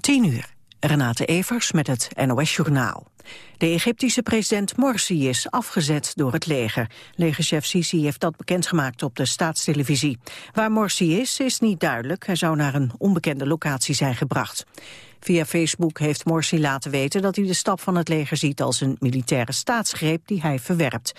10 uur. Renate Evers met het NOS Journaal. De Egyptische president Morsi is afgezet door het leger. Legerchef Sisi heeft dat bekendgemaakt op de staatstelevisie. Waar Morsi is, is niet duidelijk. Hij zou naar een onbekende locatie zijn gebracht. Via Facebook heeft Morsi laten weten dat hij de stap van het leger ziet als een militaire staatsgreep die hij verwerpt.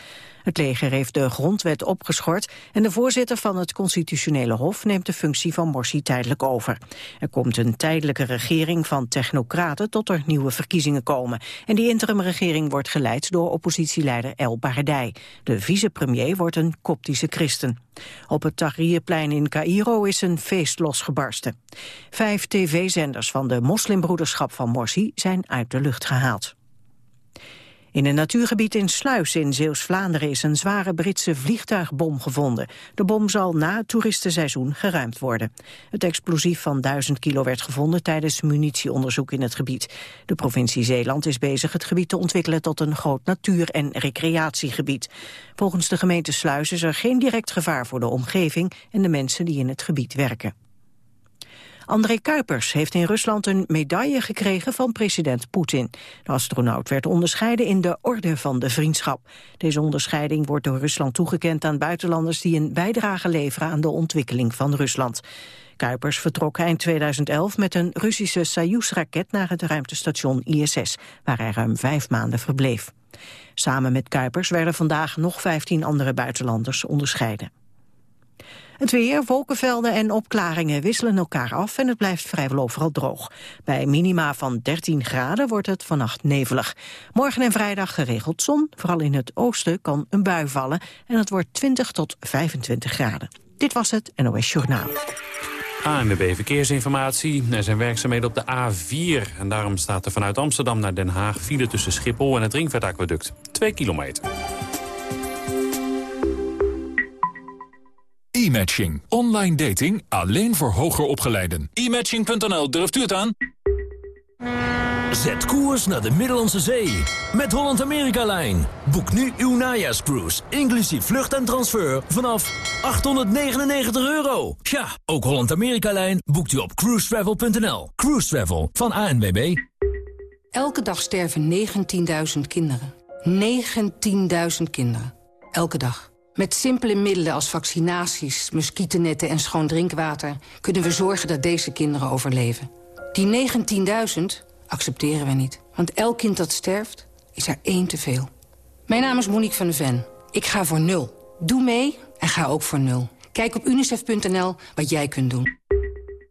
Het leger heeft de grondwet opgeschort en de voorzitter van het constitutionele hof neemt de functie van Morsi tijdelijk over. Er komt een tijdelijke regering van technocraten tot er nieuwe verkiezingen komen. En die interimregering wordt geleid door oppositieleider El Baradei. De vicepremier wordt een koptische christen. Op het Tahrirplein in Cairo is een feest losgebarsten. Vijf tv-zenders van de moslimbroederschap van Morsi zijn uit de lucht gehaald. In een natuurgebied in Sluis in Zeeuws-Vlaanderen is een zware Britse vliegtuigbom gevonden. De bom zal na het toeristenseizoen geruimd worden. Het explosief van 1000 kilo werd gevonden tijdens munitieonderzoek in het gebied. De provincie Zeeland is bezig het gebied te ontwikkelen tot een groot natuur- en recreatiegebied. Volgens de gemeente Sluis is er geen direct gevaar voor de omgeving en de mensen die in het gebied werken. André Kuipers heeft in Rusland een medaille gekregen van president Poetin. De astronaut werd onderscheiden in de Orde van de Vriendschap. Deze onderscheiding wordt door Rusland toegekend aan buitenlanders die een bijdrage leveren aan de ontwikkeling van Rusland. Kuipers vertrok eind 2011 met een Russische Soyuz-raket naar het ruimtestation ISS, waar hij ruim vijf maanden verbleef. Samen met Kuipers werden vandaag nog 15 andere buitenlanders onderscheiden. Het weer, wolkenvelden en opklaringen wisselen elkaar af en het blijft vrijwel overal droog. Bij minima van 13 graden wordt het vannacht nevelig. Morgen en vrijdag geregeld zon, vooral in het oosten kan een bui vallen en het wordt 20 tot 25 graden. Dit was het NOS Journaal. ANWB Verkeersinformatie. Er zijn werkzaamheden op de A4. En daarom staat er vanuit Amsterdam naar Den Haag... file tussen Schiphol en het Ringvaartaqueduct. 2 kilometer. E-matching. Online dating alleen voor hoger opgeleiden. E-matching.nl, durft u het aan? Zet koers naar de Middellandse Zee. Met Holland-Amerika-lijn. Boek nu uw najaarscruise, inclusief vlucht en transfer, vanaf 899 euro. Ja, ook Holland-Amerika-lijn boekt u op cruisetravel.nl. Cruise Travel van ANWB. Elke dag sterven 19.000 kinderen. 19.000 kinderen. Elke dag. Met simpele middelen als vaccinaties, muggennetten en schoon drinkwater... kunnen we zorgen dat deze kinderen overleven. Die 19.000 accepteren we niet. Want elk kind dat sterft, is er één te veel. Mijn naam is Monique van de Ven. Ik ga voor nul. Doe mee en ga ook voor nul. Kijk op unicef.nl wat jij kunt doen.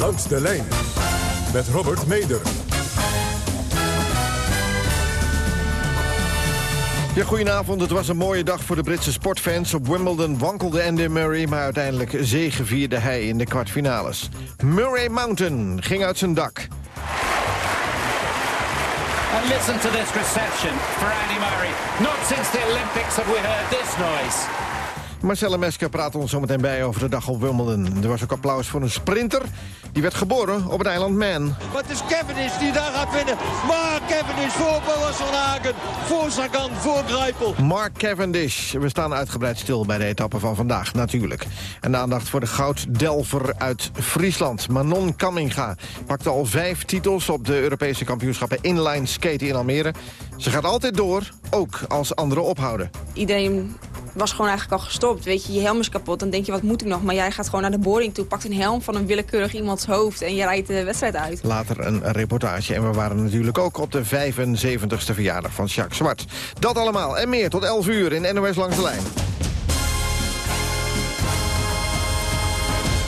Langs de lijn met Robert Meder. Ja, goedenavond. Het was een mooie dag voor de Britse sportfans. Op Wimbledon wankelde Andy Murray, maar uiteindelijk zegevierde hij in de kwartfinales. Murray Mountain ging uit zijn dak. And listen to this reception for Andy Murray. Not since the Olympics have we heard this noise. Marcella Mesker praat ons zometeen bij over de dag op Wimbledon. Er was ook applaus voor een sprinter. Die werd geboren op het eiland Man. Maar het is Cavendish die daar gaat winnen. Mark Cavendish voor Boas van Hagen. Voor Sagan, voor Greipel. Mark Cavendish. We staan uitgebreid stil bij de etappe van vandaag, natuurlijk. En de aandacht voor de gouddelver uit Friesland. Manon Kamminga pakte al vijf titels op de Europese kampioenschappen inline skaten in Almere. Ze gaat altijd door, ook als anderen ophouden. Iedereen was gewoon eigenlijk al gestopt. Weet je, je helm is kapot, dan denk je wat moet ik nog. Maar jij gaat gewoon naar de boarding toe, pakt een helm van een willekeurig iemands hoofd... en je rijdt de wedstrijd uit. Later een reportage en we waren natuurlijk ook op de 75ste verjaardag van Jacques Zwart. Dat allemaal en meer tot 11 uur in NOS Langs de Lijn.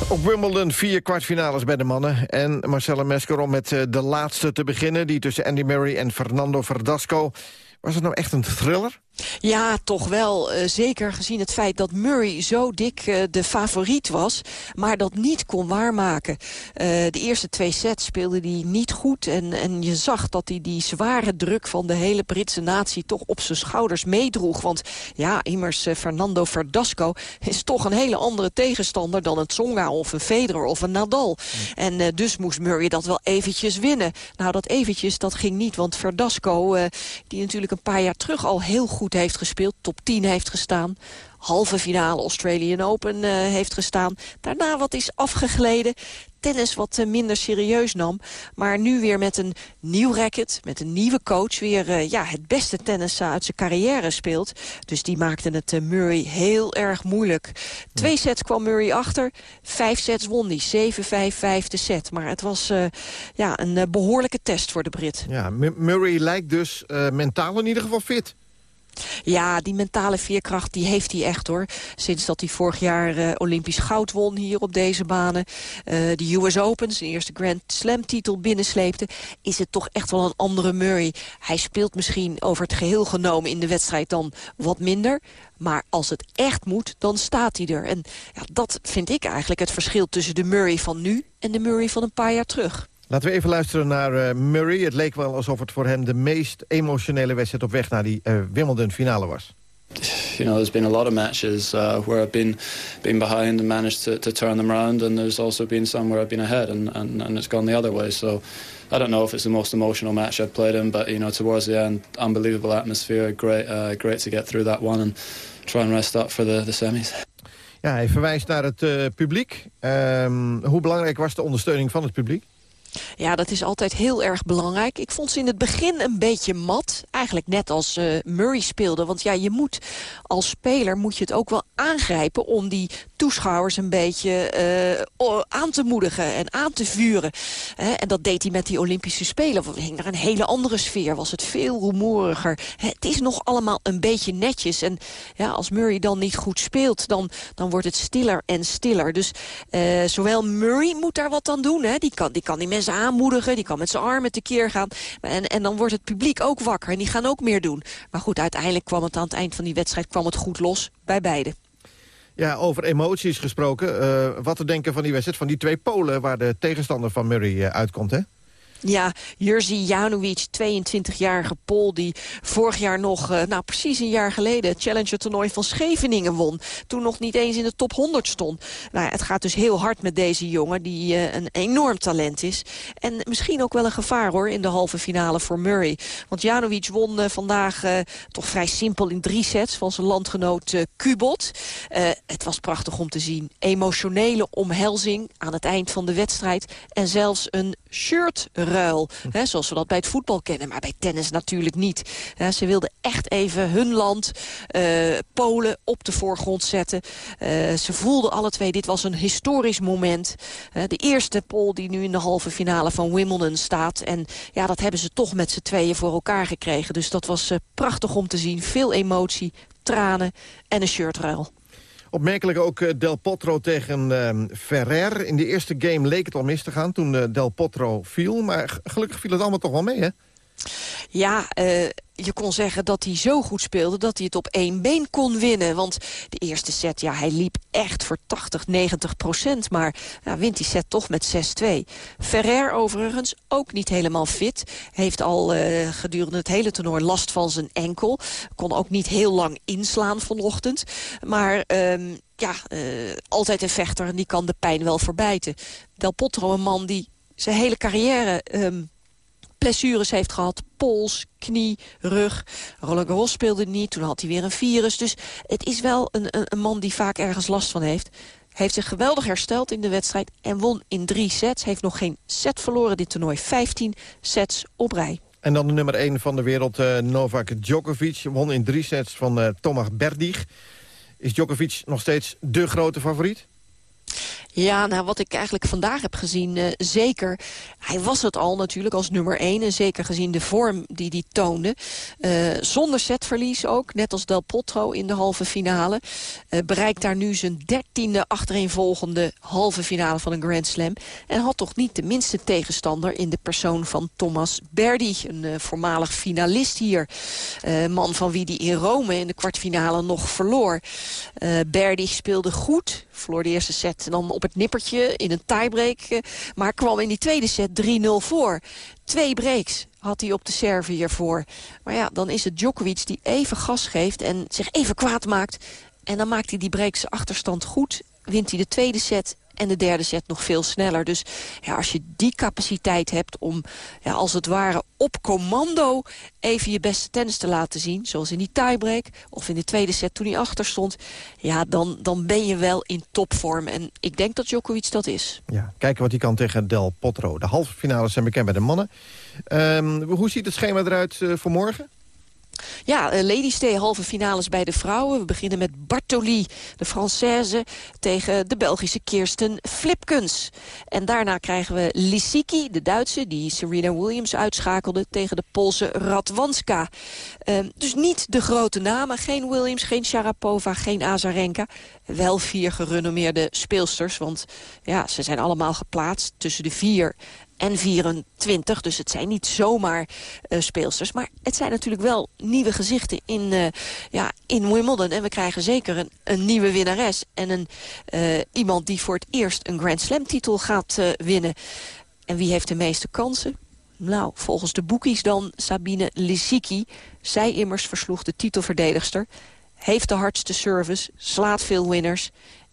Op Wimbledon vier kwartfinales bij de mannen. En Marcella Mesker om met eh, de laatste te beginnen... die tussen Andy Murray en Fernando Verdasco. Was het nou echt een thriller? Ja, toch wel. Uh, zeker gezien het feit dat Murray zo dik uh, de favoriet was... maar dat niet kon waarmaken. Uh, de eerste twee sets speelde hij niet goed. En, en je zag dat hij die zware druk van de hele Britse natie... toch op zijn schouders meedroeg. Want ja, immers Fernando Verdasco is toch een hele andere tegenstander... dan een Tsonga of een Federer of een Nadal. Mm. En dus moest Murray dat wel eventjes winnen. Nou, dat eventjes, dat ging niet. Want Verdasco, die natuurlijk een paar jaar terug al heel goed goed heeft gespeeld. Top 10 heeft gestaan. Halve finale Australian Open uh, heeft gestaan. Daarna wat is afgegleden. Tennis wat uh, minder serieus nam. Maar nu weer met een nieuw racket, met een nieuwe coach... weer uh, ja, het beste tennis uit zijn carrière speelt. Dus die maakte het Murray heel erg moeilijk. Twee sets kwam Murray achter. Vijf sets won hij. 7-5, vijfde set. Maar het was ja, een behoorlijke test voor de Brit. Ja, Murray lijkt dus mentaal in ieder geval fit. Ja, die mentale veerkracht die heeft hij echt hoor. Sinds dat hij vorig jaar uh, Olympisch goud won hier op deze banen. Uh, de US Open, zijn eerste Grand Slam titel binnensleepte. Is het toch echt wel een andere Murray. Hij speelt misschien over het geheel genomen in de wedstrijd dan wat minder. Maar als het echt moet, dan staat hij er. En ja, dat vind ik eigenlijk het verschil tussen de Murray van nu en de Murray van een paar jaar terug. Laten we even luisteren naar uh, Murray. Het leek wel alsof het voor hem de meest emotionele wedstrijd op weg naar die uh, Wimbledon finale was. You know, there's been a lot of matches uh, where I've been been behind and managed to, to turn them around, and there's also been some where I've been ahead and, and, and it's gone the other way. So I don't know if it's the most emotional match I've played in, but you know, towards the end, unbelievable atmosphere, great, uh, great to get through that one and try and rest up for the, the semis. Ja, hij verwijst naar het uh, publiek. Um, hoe belangrijk was de ondersteuning van het publiek? Ja, dat is altijd heel erg belangrijk. Ik vond ze in het begin een beetje mat. Eigenlijk net als uh, Murray speelde. Want ja, je moet als speler moet je het ook wel aangrijpen... om die toeschouwers een beetje uh, aan te moedigen en aan te vuren. en dat deed hij met die Olympische Spelen. We hing naar een hele andere sfeer. Was het veel rumoeriger. het is nog allemaal een beetje netjes. En ja, als Murray dan niet goed speelt... dan, dan wordt het stiller en stiller. Dus uh, zowel Murray moet daar wat aan doen. Die, kan, die kan die mensen aanmoedigen. Die kan met zijn armen tekeer gaan. En, en dan wordt het publiek ook wakker. En die gaan ook meer doen. Maar goed, uiteindelijk kwam het aan het eind van die wedstrijd kwam het goed los bij beide. Ja, over emoties gesproken. Uh, wat te denken van die wedstrijd van die twee Polen... waar de tegenstander van Murray uh, uitkomt, hè? Ja, Jerzy Janowicz, 22-jarige Pol... die vorig jaar nog, uh, nou precies een jaar geleden... het Challenger-toernooi van Scheveningen won. Toen nog niet eens in de top 100 stond. Nou, het gaat dus heel hard met deze jongen... die uh, een enorm talent is. En misschien ook wel een gevaar, hoor, in de halve finale voor Murray. Want Janowicz won uh, vandaag toch vrij simpel in drie sets... van zijn landgenoot Kubot. het was prachtig om te zien. Emotionele omhelzing aan het eind van de wedstrijd. En zelfs een shirt ruil. Hè, zoals we dat bij het voetbal kennen, maar bij tennis natuurlijk niet. ze wilden echt even hun land, uh, Polen, op de voorgrond zetten. Uh, ze voelden alle twee, dit was een historisch moment. De eerste Pool die nu in de halve finale van Wimbledon staat. En ja, dat hebben ze toch met z'n tweeën voor elkaar gekregen. Dus dat was prachtig om te zien. Veel emotie, tranen en een shirtruil. Opmerkelijk ook eh, Del Potro tegen uh, Ferrer. In de eerste game leek het al mis te gaan toen uh, Del Potro viel. Maar gelukkig viel het allemaal toch wel mee, hè? Ja, uh, je kon zeggen dat hij zo goed speelde dat hij het op één been kon winnen. Want de eerste set, ja, hij liep echt voor 80, 90 procent. Maar ja, wint die set toch met 6-2. Ferrer overigens ook niet helemaal fit. Heeft al uh, gedurende het hele toernooi last van zijn enkel. Kon ook niet heel lang inslaan vanochtend. Maar... Um, ja, uh, altijd een vechter en die kan de pijn wel verbijten. Del Potro, een man die zijn hele carrière um, blessures heeft gehad. Pols, knie, rug. Roland Garros speelde niet, toen had hij weer een virus. Dus het is wel een, een, een man die vaak ergens last van heeft. Heeft zich geweldig hersteld in de wedstrijd en won in drie sets. Heeft nog geen set verloren dit toernooi. 15 sets op rij. En dan de nummer 1 van de wereld, uh, Novak Djokovic. Won in drie sets van uh, Thomas Berdig. Is Djokovic nog steeds de grote favoriet? Ja, nou wat ik eigenlijk vandaag heb gezien, uh, zeker. Hij was het al natuurlijk als nummer 1. En zeker gezien de vorm die hij toonde. Uh, zonder setverlies ook, net als Del Potro in de halve finale. Uh, bereikt daar nu zijn dertiende achtereenvolgende halve finale van een Grand Slam. En had toch niet de minste tegenstander in de persoon van Thomas Berdy. Een voormalig finalist hier. man van wie die in Rome in de kwartfinale nog verloor. Berdy speelde goed, verloor de eerste set dan op het nippertje in een tiebreak. Eh, maar kwam in die tweede set 3-0 voor. Twee breaks had hij op de serve hiervoor. Maar ja, dan is het Djokovic die even gas geeft en zich even kwaad maakt. En dan maakt hij die breaks achterstand goed. Wint hij de tweede set en de derde set nog veel sneller. Dus ja, als je die capaciteit hebt om ja, als het ware op commando even je beste tennis te laten zien. Zoals in die tiebreak of in de tweede set toen hij achter stond. Ja, dan, dan ben je wel in topvorm. En ik denk dat Djokovic dat is. Ja, kijken wat hij kan tegen Del Potro. De halve finales zijn bekend bij de mannen. Um, hoe ziet het schema eruit uh, voor morgen? Ja, eh, Ladies Day halve finales bij de vrouwen. We beginnen met Bartoli, de Française, tegen de Belgische Kirsten Flipkens. En daarna krijgen we Lissiki, de Duitse, die Serena Williams uitschakelde... tegen de Poolse Radwanska. Uh, dus niet de grote namen, geen Williams, geen Sharapova, geen Azarenka. Wel vier gerenommeerde speelsters, want ja, ze zijn allemaal geplaatst tussen de vier en 24. Dus het zijn niet zomaar uh, speelsters. Maar het zijn natuurlijk wel nieuwe gezichten in, uh, ja, in Wimbledon. En we krijgen zeker een, een nieuwe winnares. En een, uh, iemand die voor het eerst een Grand Slam titel gaat winnen. En wie heeft de meeste kansen? Nou, volgens de boekies dan Sabine Lisicki. Zij immers versloeg de titelverdedigster. Heeft de hardste service, slaat veel winners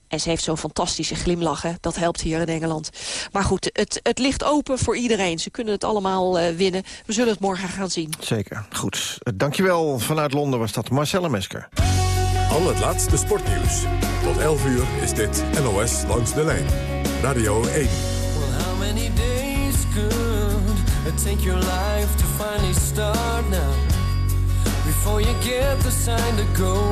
en ze heeft zo'n fantastische glimlach. Hè? Dat helpt hier in Engeland. Maar goed, het, het ligt open voor iedereen. Ze kunnen het allemaal uh, winnen. We zullen het morgen gaan zien. Zeker. Goed. Dankjewel. Vanuit Londen was dat Marcella Mesker. Al het laatste sportnieuws. Tot 11 uur is dit NOS Langs de Lijn. Radio 1. Well, how many days could it take your life to finally start now? Before you get the sign to go.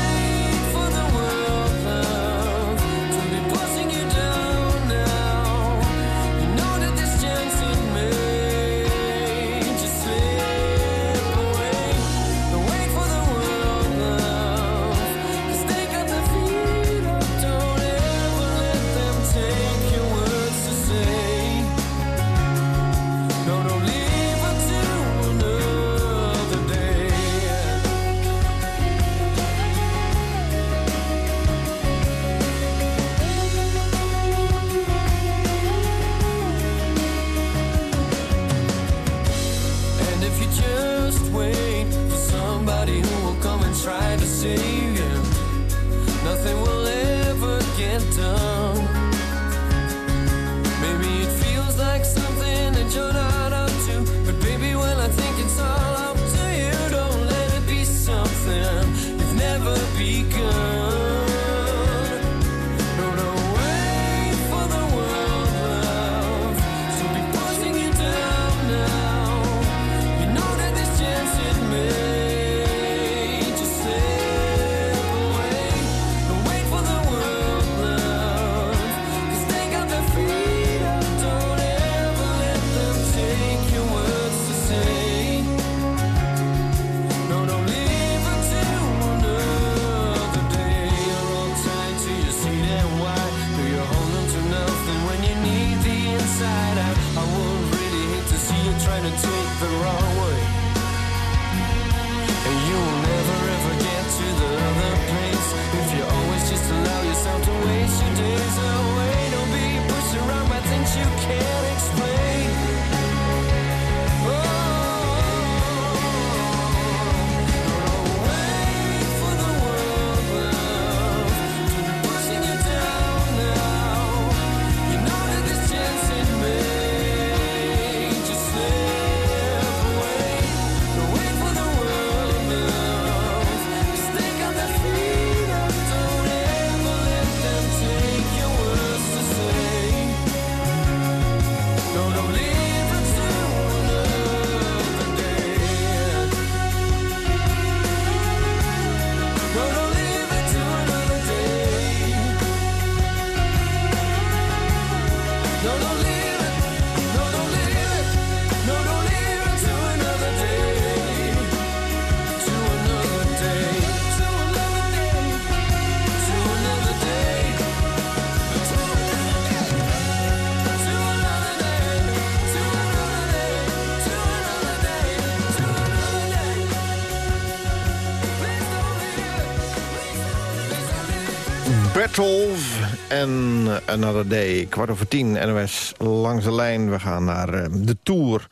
Bertolf en Another Day. Kwart over tien, NOS langs de lijn. We gaan naar uh, de Tour.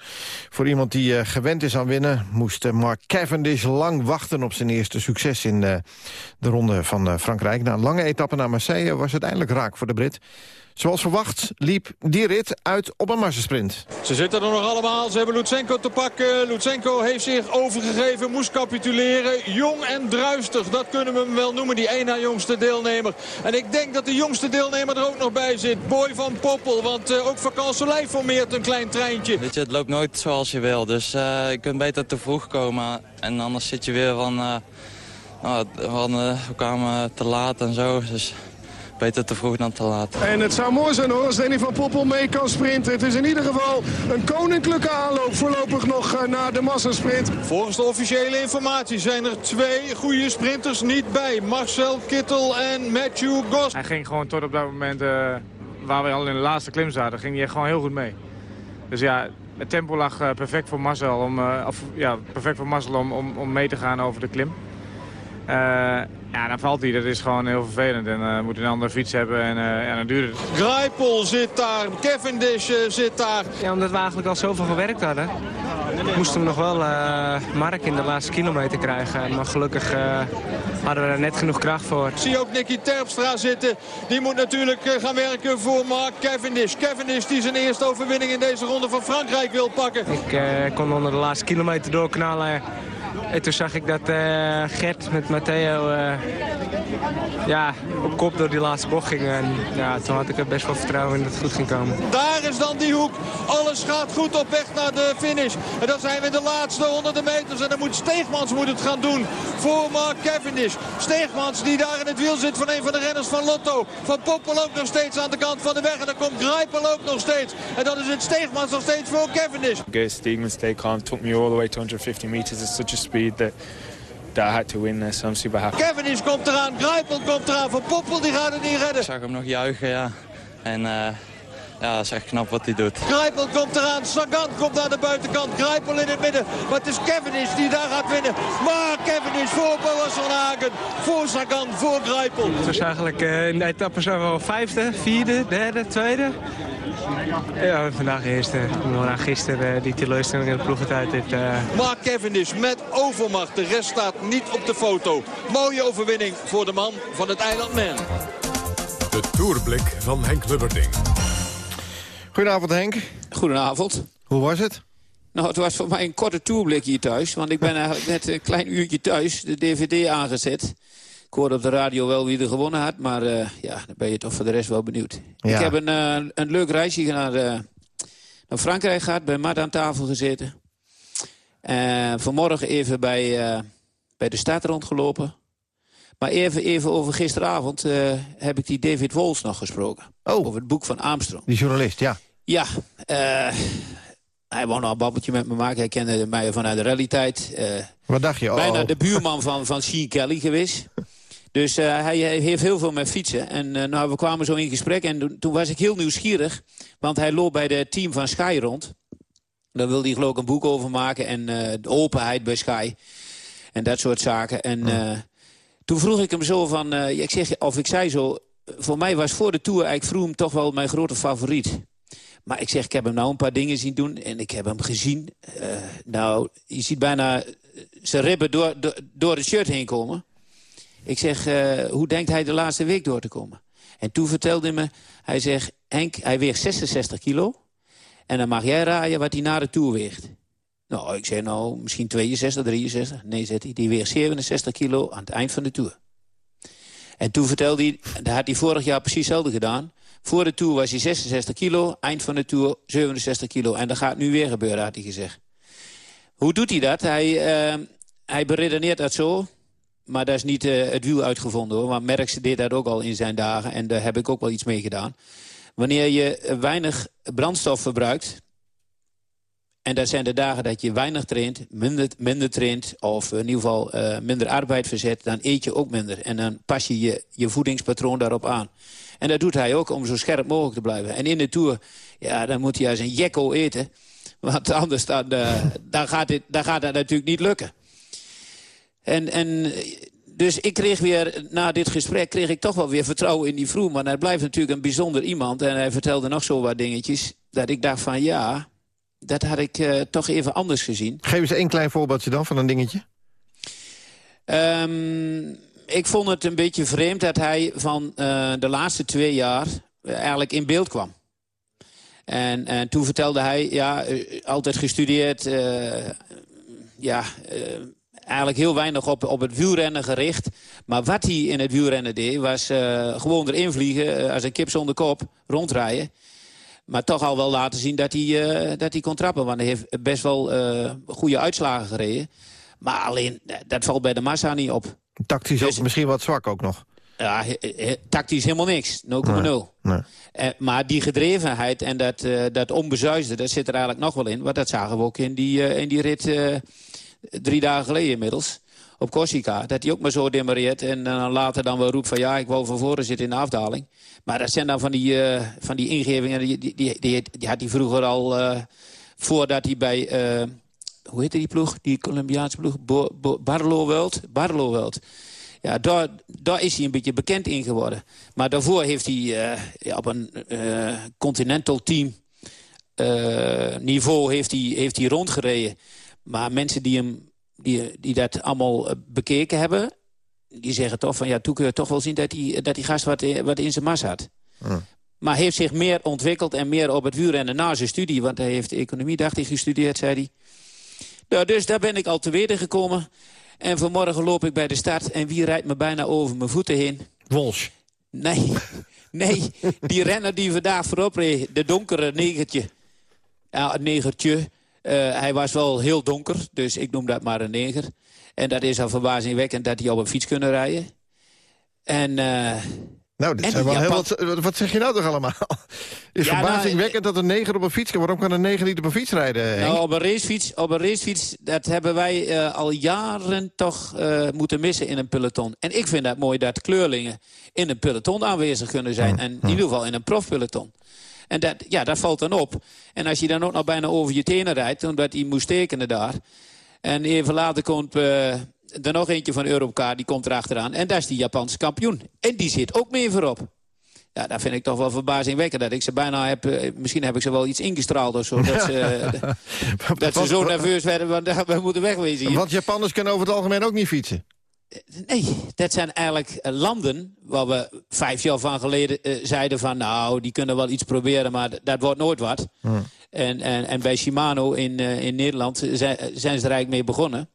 Voor iemand die uh, gewend is aan winnen... moest uh, Mark Cavendish lang wachten op zijn eerste succes... in de ronde van Frankrijk. Na een lange etappe naar Marseille was het eindelijk raak voor de Brit. Zoals verwacht liep die rit uit op een massasprint. Ze zitten er nog allemaal. Ze hebben Lutsenko te pakken. Lutsenko heeft zich overgegeven, moest capituleren. Jong en druistig, dat kunnen we hem wel noemen, die één na jongste deelnemer. En ik denk dat de jongste deelnemer er ook nog bij zit. Boy van Poppel, want uh, ook Vakant Soleil formeert een klein treintje. Weet je, het loopt nooit zoals je wil. Dus uh, je kunt beter te vroeg komen. En anders zit je weer van... Uh, nou, van, we kwamen te laat en zo. Dus beter te vroeg dan te laat. En het zou mooi zijn hoor als Danny van Poppel mee kan sprinten. Het is in ieder geval een koninklijke aanloop voorlopig nog eh, naar de massasprint. Volgens de officiële informatie zijn er twee goede sprinters niet bij. Marcel Kittel en Matthew Goss. Hij ging gewoon tot op dat moment, uh, waar we al in de laatste klim zaten, ging hij gewoon heel goed mee. Dus ja, het tempo lag uh, perfect voor Marcel om, of, ja, perfect voor Marcel om, om, om mee te gaan over de klim. Ja, dan valt hij. Dat is gewoon heel vervelend. En uh, moet een andere fiets hebben en, uh, ja, dan duurt het. Grijpel zit daar, Cavendish uh, zit daar. Ja, omdat we eigenlijk al zoveel gewerkt hadden. Moesten we nog wel Mark in de laatste kilometer krijgen. Maar gelukkig hadden we er net genoeg kracht voor. Ik zie ook Nicky Terpstra zitten. Die moet natuurlijk gaan werken voor Mark Cavendish. Cavendish die zijn eerste overwinning in deze ronde van Frankrijk wil pakken. Ik kon onder de laatste kilometer doorknallen. En toen zag ik dat uh, Gert met Matteo uh, ja, op kop door die laatste bocht ging. En ja, toen had ik er best wel vertrouwen in dat het goed ging komen. Daar is dan die hoek. Alles gaat goed op weg naar de finish. En dan zijn we in de laatste honderden meters. En dan moet Steegmans moet het gaan doen voor Mark Cavendish. Steegmans die daar in het wiel zit van een van de renners van Lotto. Van Poppel ook nog steeds aan de kant van de weg. En dan komt Grijpel ook nog steeds. En dan is het Steegmans nog steeds voor Cavendish. Good Steegmans take on. Took me all the way to 150 meters. It's such a speed speed that, that I had to win this. So I'm super happy. Cavendish komt eraan, Grijpel komt eraan, Van Poppel die gaat het niet redden. Ik zag hem nog juichen, ja. En uh, ja, dat is echt knap wat hij doet. Grijpel komt eraan, Sagan komt aan de buitenkant, Grijpel in het midden. Maar het is Cavendish die daar gaat winnen. Maar Cavendish voor Boas van Hagen, voor Sagan, voor Grijpel. Het was eigenlijk uh, in de etappe zo wel vijfde, vierde, derde, tweede. Ja, vandaag eerste. Na gisteren uh, die teleurstelling in de ploegentijd. Dit, uh... Mark Cavendish met overmacht. De rest staat niet op de foto. Mooie overwinning voor de man van het eiland Man. De Tourblik van Henk Lubberding. Goedenavond Henk. Goedenavond. Hoe was het? Nou, het was voor mij een korte tourblik hier thuis. Want ik ben eigenlijk net een klein uurtje thuis de DVD aangezet. Ik hoorde op de radio wel wie er gewonnen had. Maar uh, ja, dan ben je toch voor de rest wel benieuwd. Ja. Ik heb een, uh, een leuk reisje naar, uh, naar Frankrijk gehad. Bij Matt aan tafel gezeten. vanmorgen even bij, bij de stad rondgelopen. Maar even, even over gisteravond heb ik die David Wols nog gesproken. Oh. Over het boek van Armstrong. Die journalist, ja. Ja, hij wou nog een babbeltje met me maken. Hij kende mij vanuit de realiteit. Wat dacht je? Oh. Bijna de buurman van, van Sheen Kelly geweest. Dus uh, hij heeft heel veel met fietsen. En uh, nou, we kwamen zo in gesprek en toen was ik heel nieuwsgierig. Want hij loopt bij het team van Sky rond. Daar wilde hij geloof ik een boek over maken. En de openheid bij Sky. En dat soort zaken. En toen vroeg ik hem zo van... ik zeg, of ik zei zo... Voor mij was voor de Tour eigenlijk Vroom toch wel mijn grote favoriet. Maar ik zeg, ik heb hem nou een paar dingen zien doen. En ik heb hem gezien. nou, je ziet bijna zijn ribben door, door, door het shirt heen komen. Ik zeg, uh, hoe denkt hij de laatste week door te komen? En toen vertelde hij me, hij zegt, Henk, hij weegt 66 kilo. En dan mag jij raaien wat hij na de Tour weegt. Nou, ik zeg nou, misschien 62, 63. Nee, zegt hij, die weegt 67 kilo aan het eind van de Tour. En toen vertelde hij, dat had hij vorig jaar precies hetzelfde gedaan. Voor de Tour was hij 66 kilo, eind van de Tour 67 kilo. En dat gaat nu weer gebeuren, had hij gezegd. Hoe doet hij dat? Hij, uh, hij beredeneert dat zo. Maar daar is niet uh, het wiel uitgevonden hoor. Maar Merckx deed dat ook al in zijn dagen. En daar heb ik ook wel iets mee gedaan. Wanneer je weinig brandstof verbruikt... en dat zijn de dagen dat je weinig traint, minder, minder traint... of in ieder geval uh, minder arbeid verzet, dan eet je ook minder. En dan pas je, je je voedingspatroon daarop aan. En dat doet hij ook om zo scherp mogelijk te blijven. En in de Tour, ja, dan moet hij als een jekko eten... Want anders dan, uh, dan, gaat dit, dan gaat dat natuurlijk niet lukken. En, en dus ik kreeg weer, na dit gesprek, kreeg ik toch wel weer vertrouwen in die vroeg. Maar hij blijft natuurlijk een bijzonder iemand. En hij vertelde nog zo wat dingetjes. Dat ik dacht van ja, dat had ik uh, toch even anders gezien. Geef eens één klein voorbeeldje dan van een dingetje. Um, ik vond het een beetje vreemd dat hij van uh, de laatste twee jaar eigenlijk in beeld kwam. En, en toen vertelde hij, ja, altijd gestudeerd, ja, eigenlijk heel weinig op, op het wielrennen gericht. Maar wat hij in het wielrennen deed, was gewoon erin vliegen... als een kip zonder kop, rondrijden. Maar toch al wel laten zien dat hij, dat hij kon trappen. Want hij heeft best wel goede uitslagen gereden. Maar alleen, dat valt bij de massa niet op. Tactisch dus, ook misschien wat zwak ook nog. Ja, tactisch helemaal niks. 0,0. Nee, nee. Eh, maar die gedrevenheid en dat, uh, dat onbezuisde, dat zit er eigenlijk nog wel in. Want dat zagen we ook in die, uh, in die rit uh, drie dagen geleden inmiddels. Op Corsica. Dat hij ook maar zo demareert. En dan later dan wel roept van ja, ik wou van voren zitten in de afdaling. Maar dat zijn dan van die, van die ingevingen. Die, die, die, die, die had hij vroeger al voordat hij bij... hoe heette die ploeg? Die Colombiaanse ploeg? Bo, Bo, Barlo World? Barlo World ja, daar, daar is hij een beetje bekend in geworden. Maar daarvoor heeft hij uh, ja, op een uh, continental team uh, niveau heeft hij, heeft hij rondgereden. Maar mensen die, hem, die, die dat allemaal bekeken hebben... die zeggen toch van ja, toen kun je toch wel zien dat die, dat die gast wat, wat in zijn mas had. Maar heeft zich meer ontwikkeld en meer op het vuurrennen na zijn studie. Want hij heeft economie, dacht hij, gestudeerd, zei hij. Nou, dus daar ben ik al te weten gekomen. En vanmorgen loop ik bij de start en wie rijdt me bijna over mijn voeten heen? Walsh. Nee, nee, die renner die vandaag voorop reed, de donkere negertje. Ja, negertje. Uh, hij was wel heel donker, dus ik noem dat maar een neger. En dat is al verbazingwekkend dat hij op een fiets kunnen rijden. En uh, nou, dit zijn wel heel wat, wat zeg je nou toch allemaal? is ja, verbazingwekkend nou, dat een neger op een fiets kan. Waarom kan een neger niet op een fiets rijden, Nou, op een racefiets, op een racefiets dat hebben wij uh, al jaren toch uh, moeten missen in een peloton. En ik vind het mooi dat kleurlingen in een peloton aanwezig kunnen zijn. Mm, en in ieder geval in een profpeloton. En dat, ja, dat valt dan op. En als je dan ook nog bijna over je tenen rijdt, omdat hij moest tekenen daar... En even later komt uh, er nog eentje van Europcar, die komt erachteraan. En dat is die Japanse kampioen. En die zit ook meer voorop. Ja, dat vind ik toch wel verbazingwekkend. Dat ik ze bijna heb, uh, misschien heb ik ze wel iets ingestraald of zo. Dat ze, dat ze zo nerveus werden, want we moeten wegwezen hier. Want Japanners kunnen over het algemeen ook niet fietsen. Nee, dat zijn eigenlijk landen waar we vijf jaar van geleden uh, zeiden van... nou, die kunnen wel iets proberen, maar dat wordt nooit wat. Hmm. En, en, en bij Shimano in, uh, in Nederland zijn, zijn ze er eigenlijk mee begonnen.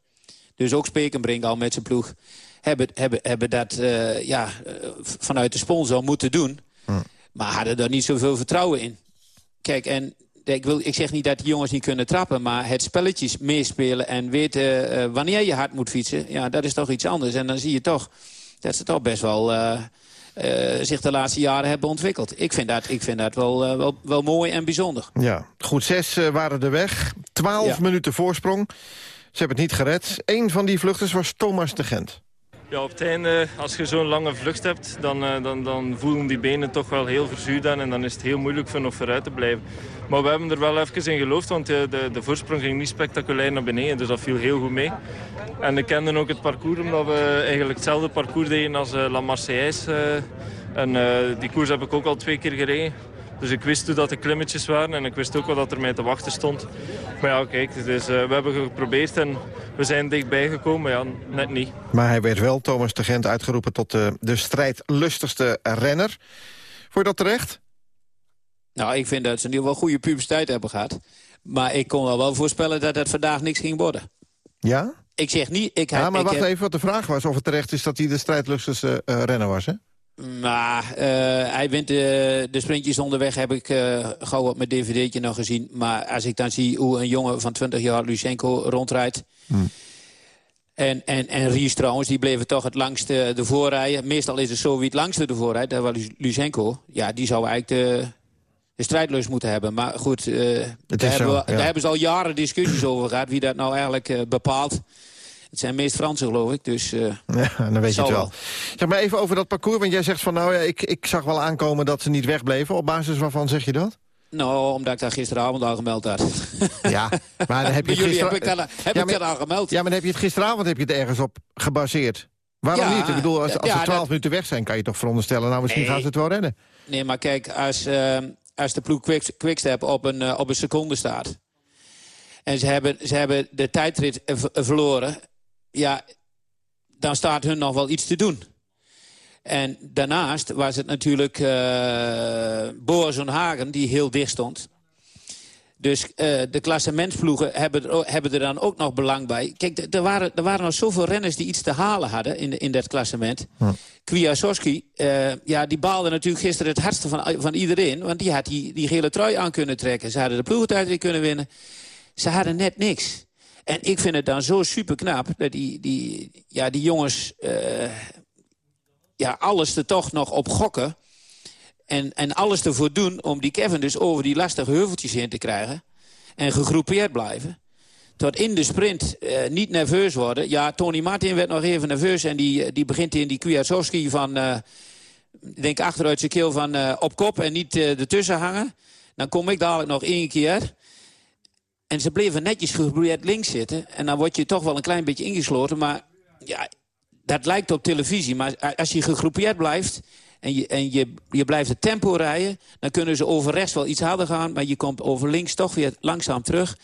Dus ook Spekenbrink al met zijn ploeg hebben, hebben, hebben dat uh, ja, vanuit de sponsor moeten doen. Hmm. Maar hadden er niet zoveel vertrouwen in. Kijk, en ik, wil, ik zeg niet dat die jongens niet kunnen trappen... maar het spelletjes meespelen en weten uh, wanneer je hard moet fietsen... ja, dat is toch iets anders. En dan zie je toch dat ze toch best wel... Uh, uh, zich de laatste jaren hebben ontwikkeld. Ik vind dat, ik vind dat wel, uh, wel, wel mooi en bijzonder. Ja, goed, zes uh, waren de weg. Twaalf ja. minuten voorsprong. Ze hebben het niet gered. Eén van die vluchters was Thomas de Gent. Ja, op het einde, als je zo'n lange vlucht hebt, dan, uh, dan, dan voelen die benen toch wel heel verzuurd aan. En dan is het heel moeilijk voor nog vooruit te blijven. Maar we hebben er wel even in geloofd, want de, de, de voorsprong ging niet spectaculair naar beneden. Dus dat viel heel goed mee. En we kenden ook het parcours, omdat we eigenlijk hetzelfde parcours deden als uh, La Marseillaise. En die koers heb ik ook al twee keer gereden. Dus ik wist hoe dat de klimmetjes waren en ik wist ook wat er mij te wachten stond. Maar ja, kijk, dus, uh, we hebben geprobeerd en we zijn dichtbij gekomen, maar ja, net niet. Maar hij werd wel, Thomas de Gent, uitgeroepen tot de, de strijdlustigste renner. Vond je dat terecht? Nou, ik vind dat ze nu wel goede publiciteit hebben gehad. Maar ik kon wel, wel voorspellen dat het vandaag niks ging worden. Ja? Ik zeg niet... Ik ja, maar ik wacht heb... even, wat de vraag was of het terecht is dat hij de strijdlustigste uh, renner was, hè? Maar uh, hij wint de, de sprintjes onderweg, heb ik uh, gauw op mijn dvd'tje nog gezien. Maar als ik dan zie hoe een jongen van 20 jaar, Lushenko, rondrijdt... Hmm. En, en, en Ries trouwens, die bleven toch het langste ervoor rijden. Meestal is het zo wie het langste ervoor rijdt. Dat was Lushenko. Ja, die zou eigenlijk de, strijdlust moeten hebben. Maar goed, uh, daar, hebben zo, we- ja. daar hebben ze al jaren discussies over gehad... wie dat nou eigenlijk eh, bepaalt. Het zijn meest Fransen, geloof ik. Dus, eh, Ja, dan weet je het wel. Zeg maar even over dat parcours, want jij zegt van... nou ja, ik, ik zag wel aankomen dat ze niet wegbleven. Op basis waarvan zeg je dat? Nou, omdat ik dat gisteravond al gemeld had. Ja, maar dan heb je heb ik dat- heb Ja, ik dat al gemeld. Ja, maar dan heb je het gisteravond heb je het ergens op gebaseerd. Waarom Ja, niet? Ik bedoel, als, als ja, ze twaalf dat- minuten weg zijn... kan je toch veronderstellen, nou misschien Nee. gaan ze het wel redden. Nee, maar kijk, als, eh, als de ploeg Quick- Quickstep op een, eh, op een seconde staat... en ze hebben, ze hebben de tijdrit verloren... ja, dan staat hun nog wel iets te doen. En daarnaast was het natuurlijk eh Boas en Hagen die heel dicht stond. Dus eh, de klassementsploegen hebben, er hebben er dan ook nog belang bij. Kijk, er waren, er waren nog zoveel renners die iets te halen hadden in, in dat klassement. Kwiatkowski, eh ja, die baalde natuurlijk gisteren het hardste van, van iedereen. Want die had die, die gele trui aan kunnen trekken. Ze hadden de ploegentijd kunnen winnen. Ze hadden net niks. En ik vind het dan zo super knap dat die, die, ja, die jongens eh, ja, alles er toch nog op gokken. En, en alles ervoor doen om die Kevin dus over die lastige heuveltjes heen te krijgen. En gegroepeerd blijven. Tot in de sprint eh, niet nerveus worden. Ja, Tony Martin werd nog even nerveus. En die, die begint in die Kwiatkowski van... eh, ik denk achteruit zijn keel van eh, op kop en niet eh, ertussen hangen. Dan kom ik dadelijk nog één keer. En ze bleven netjes gegroepeerd links zitten. En dan word je toch wel een klein beetje ingesloten. Maar ja, dat lijkt op televisie. Maar als je gegroepeerd blijft en je, en je, je blijft het tempo rijden... dan kunnen ze over rechts wel iets harder gaan... maar je komt over links toch weer langzaam terug.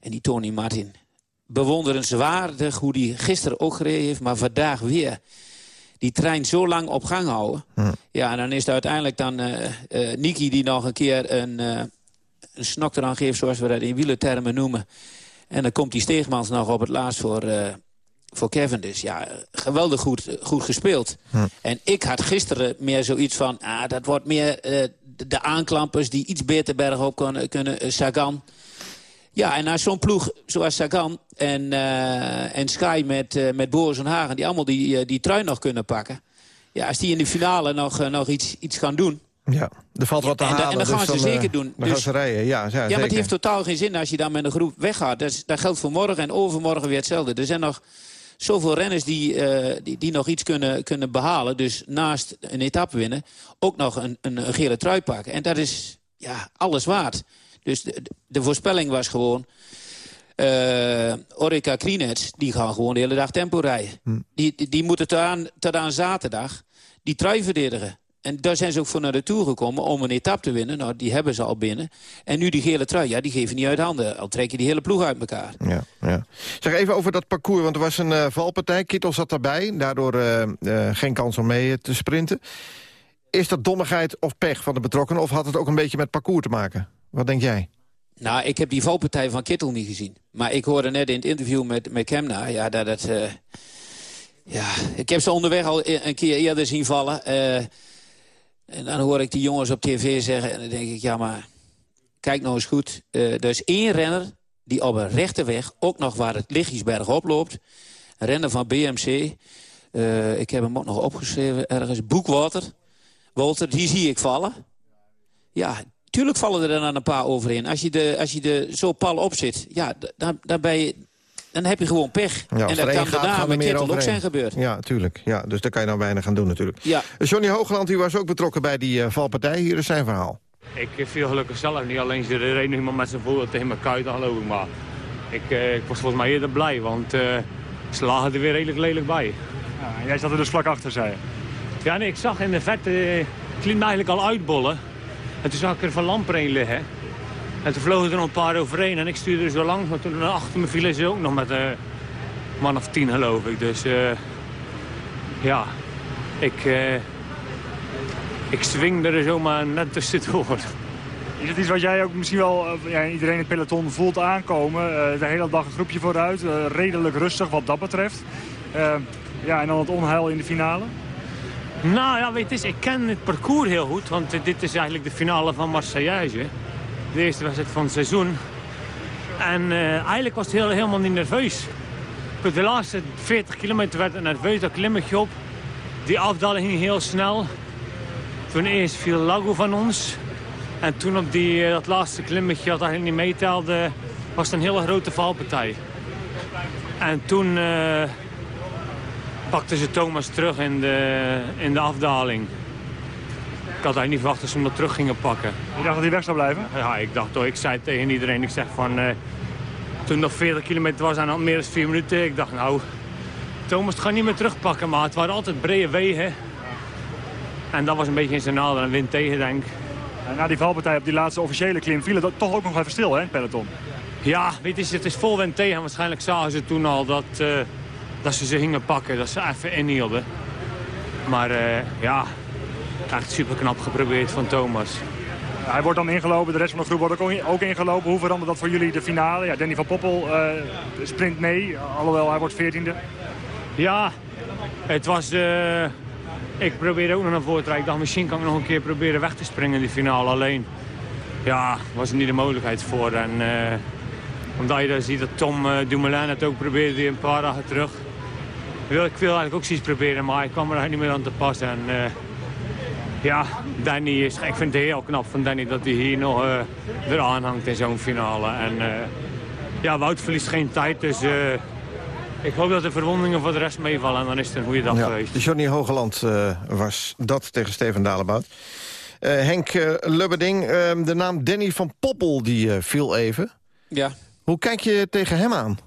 En die Tony Martin, bewonderenswaardig hoe die gisteren ook gereden heeft... maar vandaag weer die trein zo lang op gang houden. Ja, en dan is het uiteindelijk dan eh eh, Niki die nog een keer een, eh, een snok eraan geeft... zoals we dat in wielertermen noemen. En dan komt die Steegmans nog op het laatst voor, eh voor Kevin. Dus ja, geweldig goed, goed gespeeld. En ik had gisteren meer zoiets van... Ah, dat wordt meer eh, de, aanklampers die iets beter bergop kunnen, kunnen eh, Sagan... Ja, en als zo'n ploeg zoals Sagan en, en Sky met, met Boris en Hagen... die allemaal die, die trui nog kunnen pakken... ja, als die in de finale nog, nog iets, iets gaan doen... Ja, er valt wat te en halen. en dat gaan dus ze dan, zeker eh, doen. Dan Dus- gaan ze rijden, ja. ja, Ja, maar het heeft totaal geen zin als je dan met een groep weggaat. Dat, is- dat geldt voor morgen en overmorgen weer hetzelfde. Er zijn nog zoveel renners die, eh, die, die nog iets kunnen, kunnen behalen. Dus naast een etappe winnen, ook nog een, een, een gele trui pakken. En dat is ja, alles waard. Dus de, de voorspelling was gewoon... eh Orica Krienets, die gaan gewoon de hele dag tempo rijden. Die, die, die moeten tot aan, tot aan zaterdag die trui verdedigen. En daar zijn ze ook voor naar de Tour gekomen om een etappe te winnen. Nou, die hebben ze al binnen. En nu die gele trui, ja, die geven niet uit handen. Al trek je die hele ploeg uit elkaar. Ja, ja. Zeg even over dat parcours, want er was een eh, valpartij. Kittel zat daarbij, daardoor eh, eh, geen kans om mee te sprinten. Is dat dommigheid of pech van de betrokkenen... of had het ook een beetje met parcours te maken? Wat denk jij? Nou, ik heb die valpartij van Kittel niet gezien. Maar ik hoorde net in het interview met, met Kemna... Ja, dat eh, ja, ik heb ze onderweg al e- een keer eerder zien vallen. En dan hoor ik die jongens op tv zeggen... en dan denk ik, ja, maar kijk nou eens goed. eh, er is één renner die op een rechte weg... ook nog waar het lichtjesberg oploopt... een renner van BMC... eh, ik heb hem ook nog opgeschreven ergens. Boekwater. Walter, die zie ik vallen. Ja, tuurlijk vallen er dan een paar overheen. Als je, de, als je er zo pal op zit, ja, d- dan, dan, ben je, dan heb je gewoon pech. Ja, en er dat kan gaat, daarna er met meer Kittel ook zijn gebeurd. Ja, tuurlijk. Ja, dus daar kan je nou weinig aan doen natuurlijk. Ja. Johnny Hoogland, u was ook betrokken bij die eh, valpartij. Hier is zijn verhaal. Ik viel gelukkig zelf niet. Alleen ze reed nog iemand met zijn voet tegen mijn kuit aan, geloof ik. Maar ik, eh, ik was volgens mij eerder blij, want eh, ze lagen er weer redelijk lelijk bij. Ja, jij zat er dus vlak achter, zei je. Ja, nee, ik zag in de vet, eh klim eigenlijk al uitbollen. En toen zag ik er van lampen heen liggen. En toen vlogen er nog een paar overheen en ik stuurde zo lang. Maar toen achter me vielen ze ook nog met een man of tien, geloof ik. Dus eh, ja, ik, eh, ik swingde er zomaar net tussendoor. Is het iets wat jij ook misschien wel, eh, ja, iedereen in het peloton voelt aankomen? Eh, de hele dag een groepje vooruit, eh, redelijk rustig wat dat betreft. Eh, ja, en dan het onheil in de finale. Nou ja, weet je, ik ken het parcours heel goed. Want dit is eigenlijk de finale van Marseillaise. De eerste wedstrijd van het seizoen. En eh, eigenlijk was het heel, helemaal niet nerveus. De laatste 40 kilometer werd het nerveus, klimmetje op. Die afdaling ging heel snel. Toen eerst viel Lago van ons. En toen op die, dat laatste klimmetje, dat hij niet meetelde, was het een hele grote valpartij. En toen pakten ze Thomas terug in de, in de afdaling. Ik had eigenlijk niet verwacht dat ze hem nog terug gingen pakken. Je dacht dat hij weg zou blijven? Ja, ik dacht toch. Ik zei tegen iedereen, ik zeg van... Uh, toen nog 40 kilometer was en al meer dan 4 minuten. Ik dacht, nou, Thomas gaat niet meer terugpakken. Maar het waren altijd brede wegen. En dat was een beetje in zijn nadeel en wind tegen, denk ik. En na die valpartij op die laatste officiële klim viel het toch ook nog even stil, hè, peloton? Ja, weet je, het is vol wind tegen. Waarschijnlijk zagen ze toen al dat... Uh, dat ze ze gingen pakken, dat ze even inhielden. Maar uh, ja, echt super knap geprobeerd van Thomas. Hij wordt dan ingelopen, de rest van de groep wordt ook, ook ingelopen. Hoe verandert dat voor jullie de finale? Ja, Danny van Poppel uh, sprint mee, alhoewel hij wordt veertiende. Ja, het was... Uh, ik probeerde ook nog naar voren te rijden. Ik dacht, misschien kan ik nog een keer proberen weg te springen in die finale. Alleen, ja, was er niet de mogelijkheid voor. En omdat je dan ziet dat Tom Dumoulin het ook probeerde een paar dagen terug wil, ik wil eigenlijk ook zoiets proberen, maar ik kwam er niet meer aan te passen. En, ja, Danny is, ik vind het heel knap van Danny dat hij hier nog uh, eraan hangt in zo'n finale. En uh, ja, Wout verliest geen tijd, dus ik hoop dat de verwondingen voor de rest meevallen. En dan is het een goede dag ja, geweest. Johnny Hogeland was dat tegen Steven Dalebout. Henk Lubberding, ehm, de naam Danny van Poppel die viel even. Ja. Hoe kijk je tegen hem aan?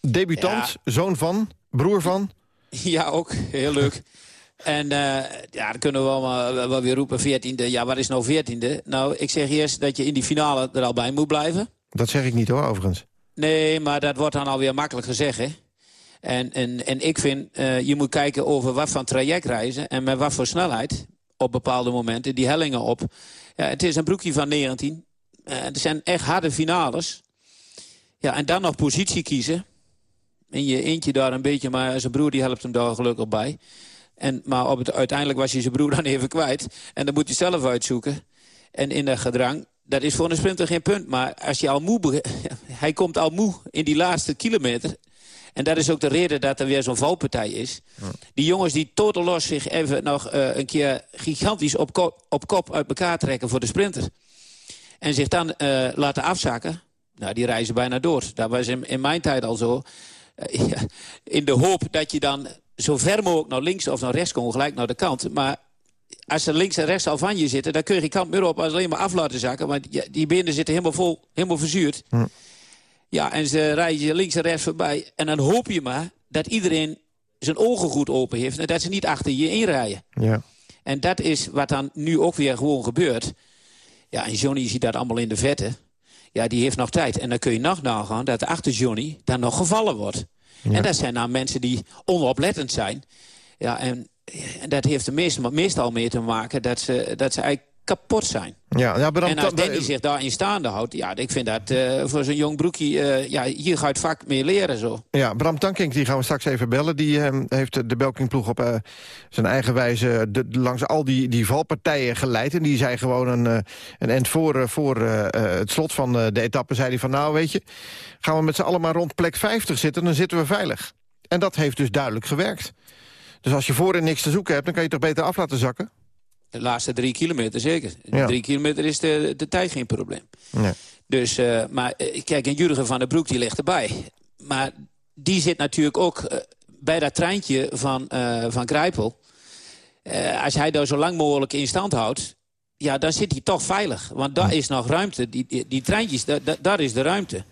Debutant, zoon van, broer van? Ja, ook. Heel leuk. En uh, ja, dan kunnen we wel, weer roepen, 14e. Ja, wat is nou 14e? Nou, ik zeg eerst dat je in die finale er al bij moet blijven. Dat zeg ik niet hoor, overigens. Nee, maar dat wordt dan alweer makkelijk gezegd, hè? En, en, en ik vind, uh, je moet kijken over wat van traject reizen... en met wat voor snelheid op bepaalde momenten, die hellingen op. Ja, het is een broekje van 19. Uh, er zijn echt harde finales. Ja, en dan nog positie kiezen in je eentje daar een beetje, maar zijn broer die helpt hem daar gelukkig bij. En, maar op het, uiteindelijk was hij zijn broer dan even kwijt. En dan moet hij zelf uitzoeken. En in dat gedrang, dat is voor een sprinter geen punt. Maar als je al moe... Hij komt al moe in die laatste kilometer. En dat is ook de reden dat er weer zo'n valpartij is. Die jongens die totaal los zich even nog uh, een keer gigantisch op kop, op kop uit elkaar trekken voor de sprinter. En zich dan uh, laten afzakken. Nou, die reizen bijna door. Dat was in, in mijn tijd al zo. Eh, in de hoop dat je dan zo ver mogelijk naar links of naar rechts kon, gelijk naar de kant. Maar als er links en rechts al van je zitten, dan kun je geen kant meer op als alleen maar af laten zakken. Want die benen zitten helemaal vol, helemaal verzuurd. Hm. Ja, en ze rijden je links en rechts voorbij. En dan hoop je maar dat iedereen zijn ogen goed open heeft... en dat ze niet achter je inrijden. Ja. En dat is wat dan nu ook weer gewoon gebeurt. Ja, en Johnny ziet dat allemaal in de vette. Ja, die heeft nog tijd. En dan kun je nog nagaan dat achter Johnny dan nog gevallen wordt. En dat zijn dan mensen die onoplettend zijn. Ja, en, en dat heeft er meestal, meestal mee te maken dat ze, dat ze eigenlijk kapot zijn. Ja, ja, en als Danny zich daarin staande houdt... ja, ik vind dat uh, voor zo'n jong broekje... Uh, ja, hier ga je het vak meer leren zo. Ja, Bram Tankink, die gaan we straks even bellen. Die uh, heeft de Belking-ploeg op uh, zijn eigen wijze... De, langs al die, die valpartijen geleid. En die zei gewoon een, een end voor, voor het slot van de etappe... zei hij van, nou weet je, gaan we met z'n allen maar rond plek 50 zitten... dan zitten we veilig. En dat heeft dus duidelijk gewerkt. Dus als je voorin niks te zoeken hebt... dan kan je toch beter af laten zakken? De laatste drie kilometer zeker. Drie kilometer is de, de tijd geen probleem. Nee. Dus, uh, maar uh, kijk, en Jurgen van der Broek die ligt erbij. Maar die zit natuurlijk ook uh, bij dat treintje van, van Grijpel. als hij daar zo lang mogelijk in stand houdt... ja, dan zit hij toch veilig. Want daar is nog ruimte. Die, die, die treintjes, daar is de ruimte.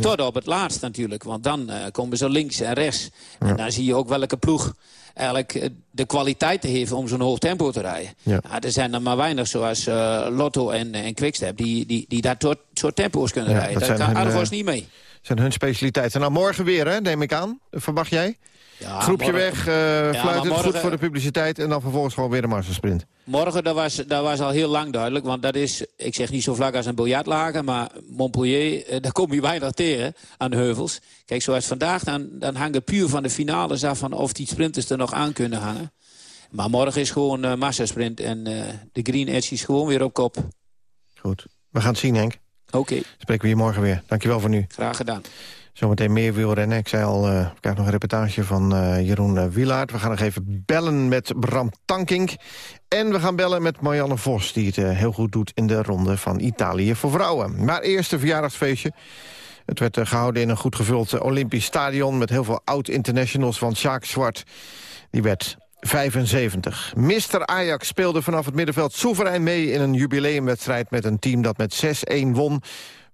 Tot op het laatst natuurlijk. Want dan komen ze links en rechts. En dan zie je ook welke ploeg eigenlijk eh, de kwaliteit te heeft om zo'n hoog tempo te rijden. Ja. er zijn er maar weinig zoals uh, Lotto en, en Quickstep die, die, die dat soort, soort tempo's kunnen rijden. Daar kan Argos uh, niet mee. zijn hun specialiteiten. Nou, morgen weer, hè, neem ik aan. Verwacht jij? Ja, Groepje morgen, weg, uh, ja, fluitend, morgen, goed voor de publiciteit... en dan vervolgens gewoon weer de mastersprint. Morgen, dat was, dat was al heel lang duidelijk. Want dat is, ik zeg niet zo vlak als een biljartlager... maar Montpellier, eh, daar kom je weinig tegen aan de heuvels. Kijk, zoals vandaag, dan, dan hangen puur van de finales af... van of die sprinters er nog aan kunnen hangen. Maar morgen is gewoon uh, massasprint en uh, de Green Edge is gewoon weer op kop. Goed, we gaan het zien, Henk. Oké. Okay. Spreken we hier morgen weer. Dankjewel voor nu. Graag gedaan. Zometeen meer wielrennen. Ik zei al, ik krijg nog een reportage van uh, Jeroen uh, Wielaert. We gaan nog even bellen met Bram Tankink. En we gaan bellen met Marianne Vos, die het heel goed doet... in de ronde van Italië voor vrouwen. Maar eerst een verjaardagsfeestje. Het werd gehouden in een goed gevuld Olympisch stadion... met heel veel oud-internationals van Sjaak Zwart. Die werd 75. Mister Ajax speelde vanaf het middenveld soeverein mee... in een jubileumwedstrijd met een team dat met 6-1 won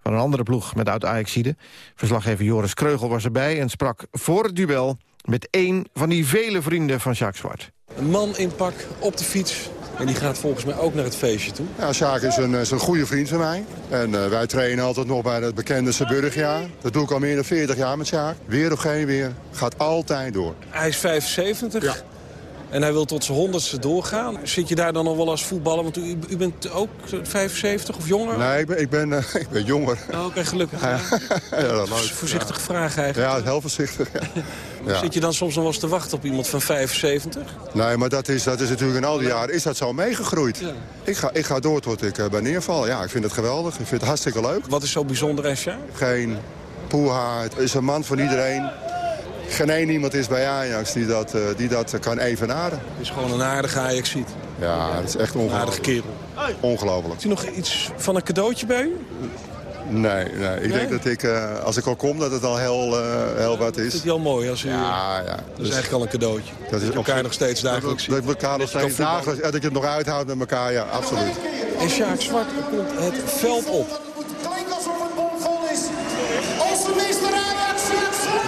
van een andere ploeg met oud-Ajaxide. Verslaggever Joris Kreugel was erbij en sprak voor het duel... met één van die vele vrienden van Jacques Zwart. Een man in pak op de fiets. En die gaat volgens mij ook naar het feestje toe. Ja, Sjaak is een, is een goede vriend van mij. En uh, wij trainen altijd nog bij het bekende Zeeburgjaar. Dat doe ik al meer dan 40 jaar met Sjaak. Weer of geen weer. Gaat altijd door. Hij is 75. Ja. En hij wil tot zijn honderdste doorgaan. Zit je daar dan nog wel als voetballer? Want u, u bent ook 75 of jonger? Nee, ik ben, ik ben, uh, ik ben jonger. Oh, Oké, gelukkig. Ja. ja, dat is een voorzichtige ja. vraag eigenlijk. Ja, heel voorzichtig. Ja. Zit je dan soms nog wel eens te wachten op iemand van 75? Nee, maar dat is, dat is natuurlijk in al die jaren is dat zo meegegroeid. Ik, ga, ik ga door tot ik uh, bij neerval. Ja, ik vind het geweldig. Ik vind het hartstikke leuk. Wat is zo bijzonder Sjaak? Geen poeha. Het is een man van iedereen geen één iemand is bij Ajax die dat, uh, die dat kan evenaren. Het is gewoon een aardige Ajax ziet. Ja, dat is echt ongelooflijk. Een aardige kerel. Ongelooflijk. Is er nog iets van een cadeautje bij u? Nee, nee. ik nee? denk dat ik, uh, als ik al kom, dat het al heel, uh, heel wat is. Dat is heel mooi als u... Ja, ja. Dat dus, is eigenlijk al een cadeautje. Dat is elkaar nog steeds dagelijks dat, dat, dat elkaar nog steeds dagelijks, dat ik het nog uithoudt met elkaar, ja, absoluut. En Sjaak Zwart komt het veld op.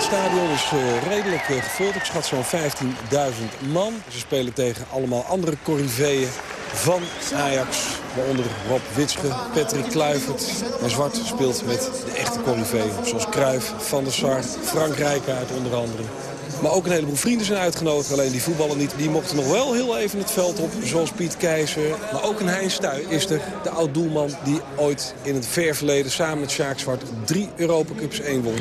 stadion is uh, redelijk uh, gevuld. Ik schat zo'n 15.000 man. Ze spelen tegen allemaal andere corriveeën van Ajax. Waaronder Rob Witsche, Patrick Kluivert. En Zwart speelt met de echte corriveeën. Zoals Cruijff, Van der Sar, Frank Rijkaard onder andere. Maar ook een heleboel vrienden zijn uitgenodigd. Alleen die voetballen niet. Die mochten nog wel heel even het veld op. Zoals Piet Keizer. Maar ook een Hein Stuy is er. De oud-doelman die ooit in het ver verleden samen met Sjaak Zwart drie Europa Cups 1 won.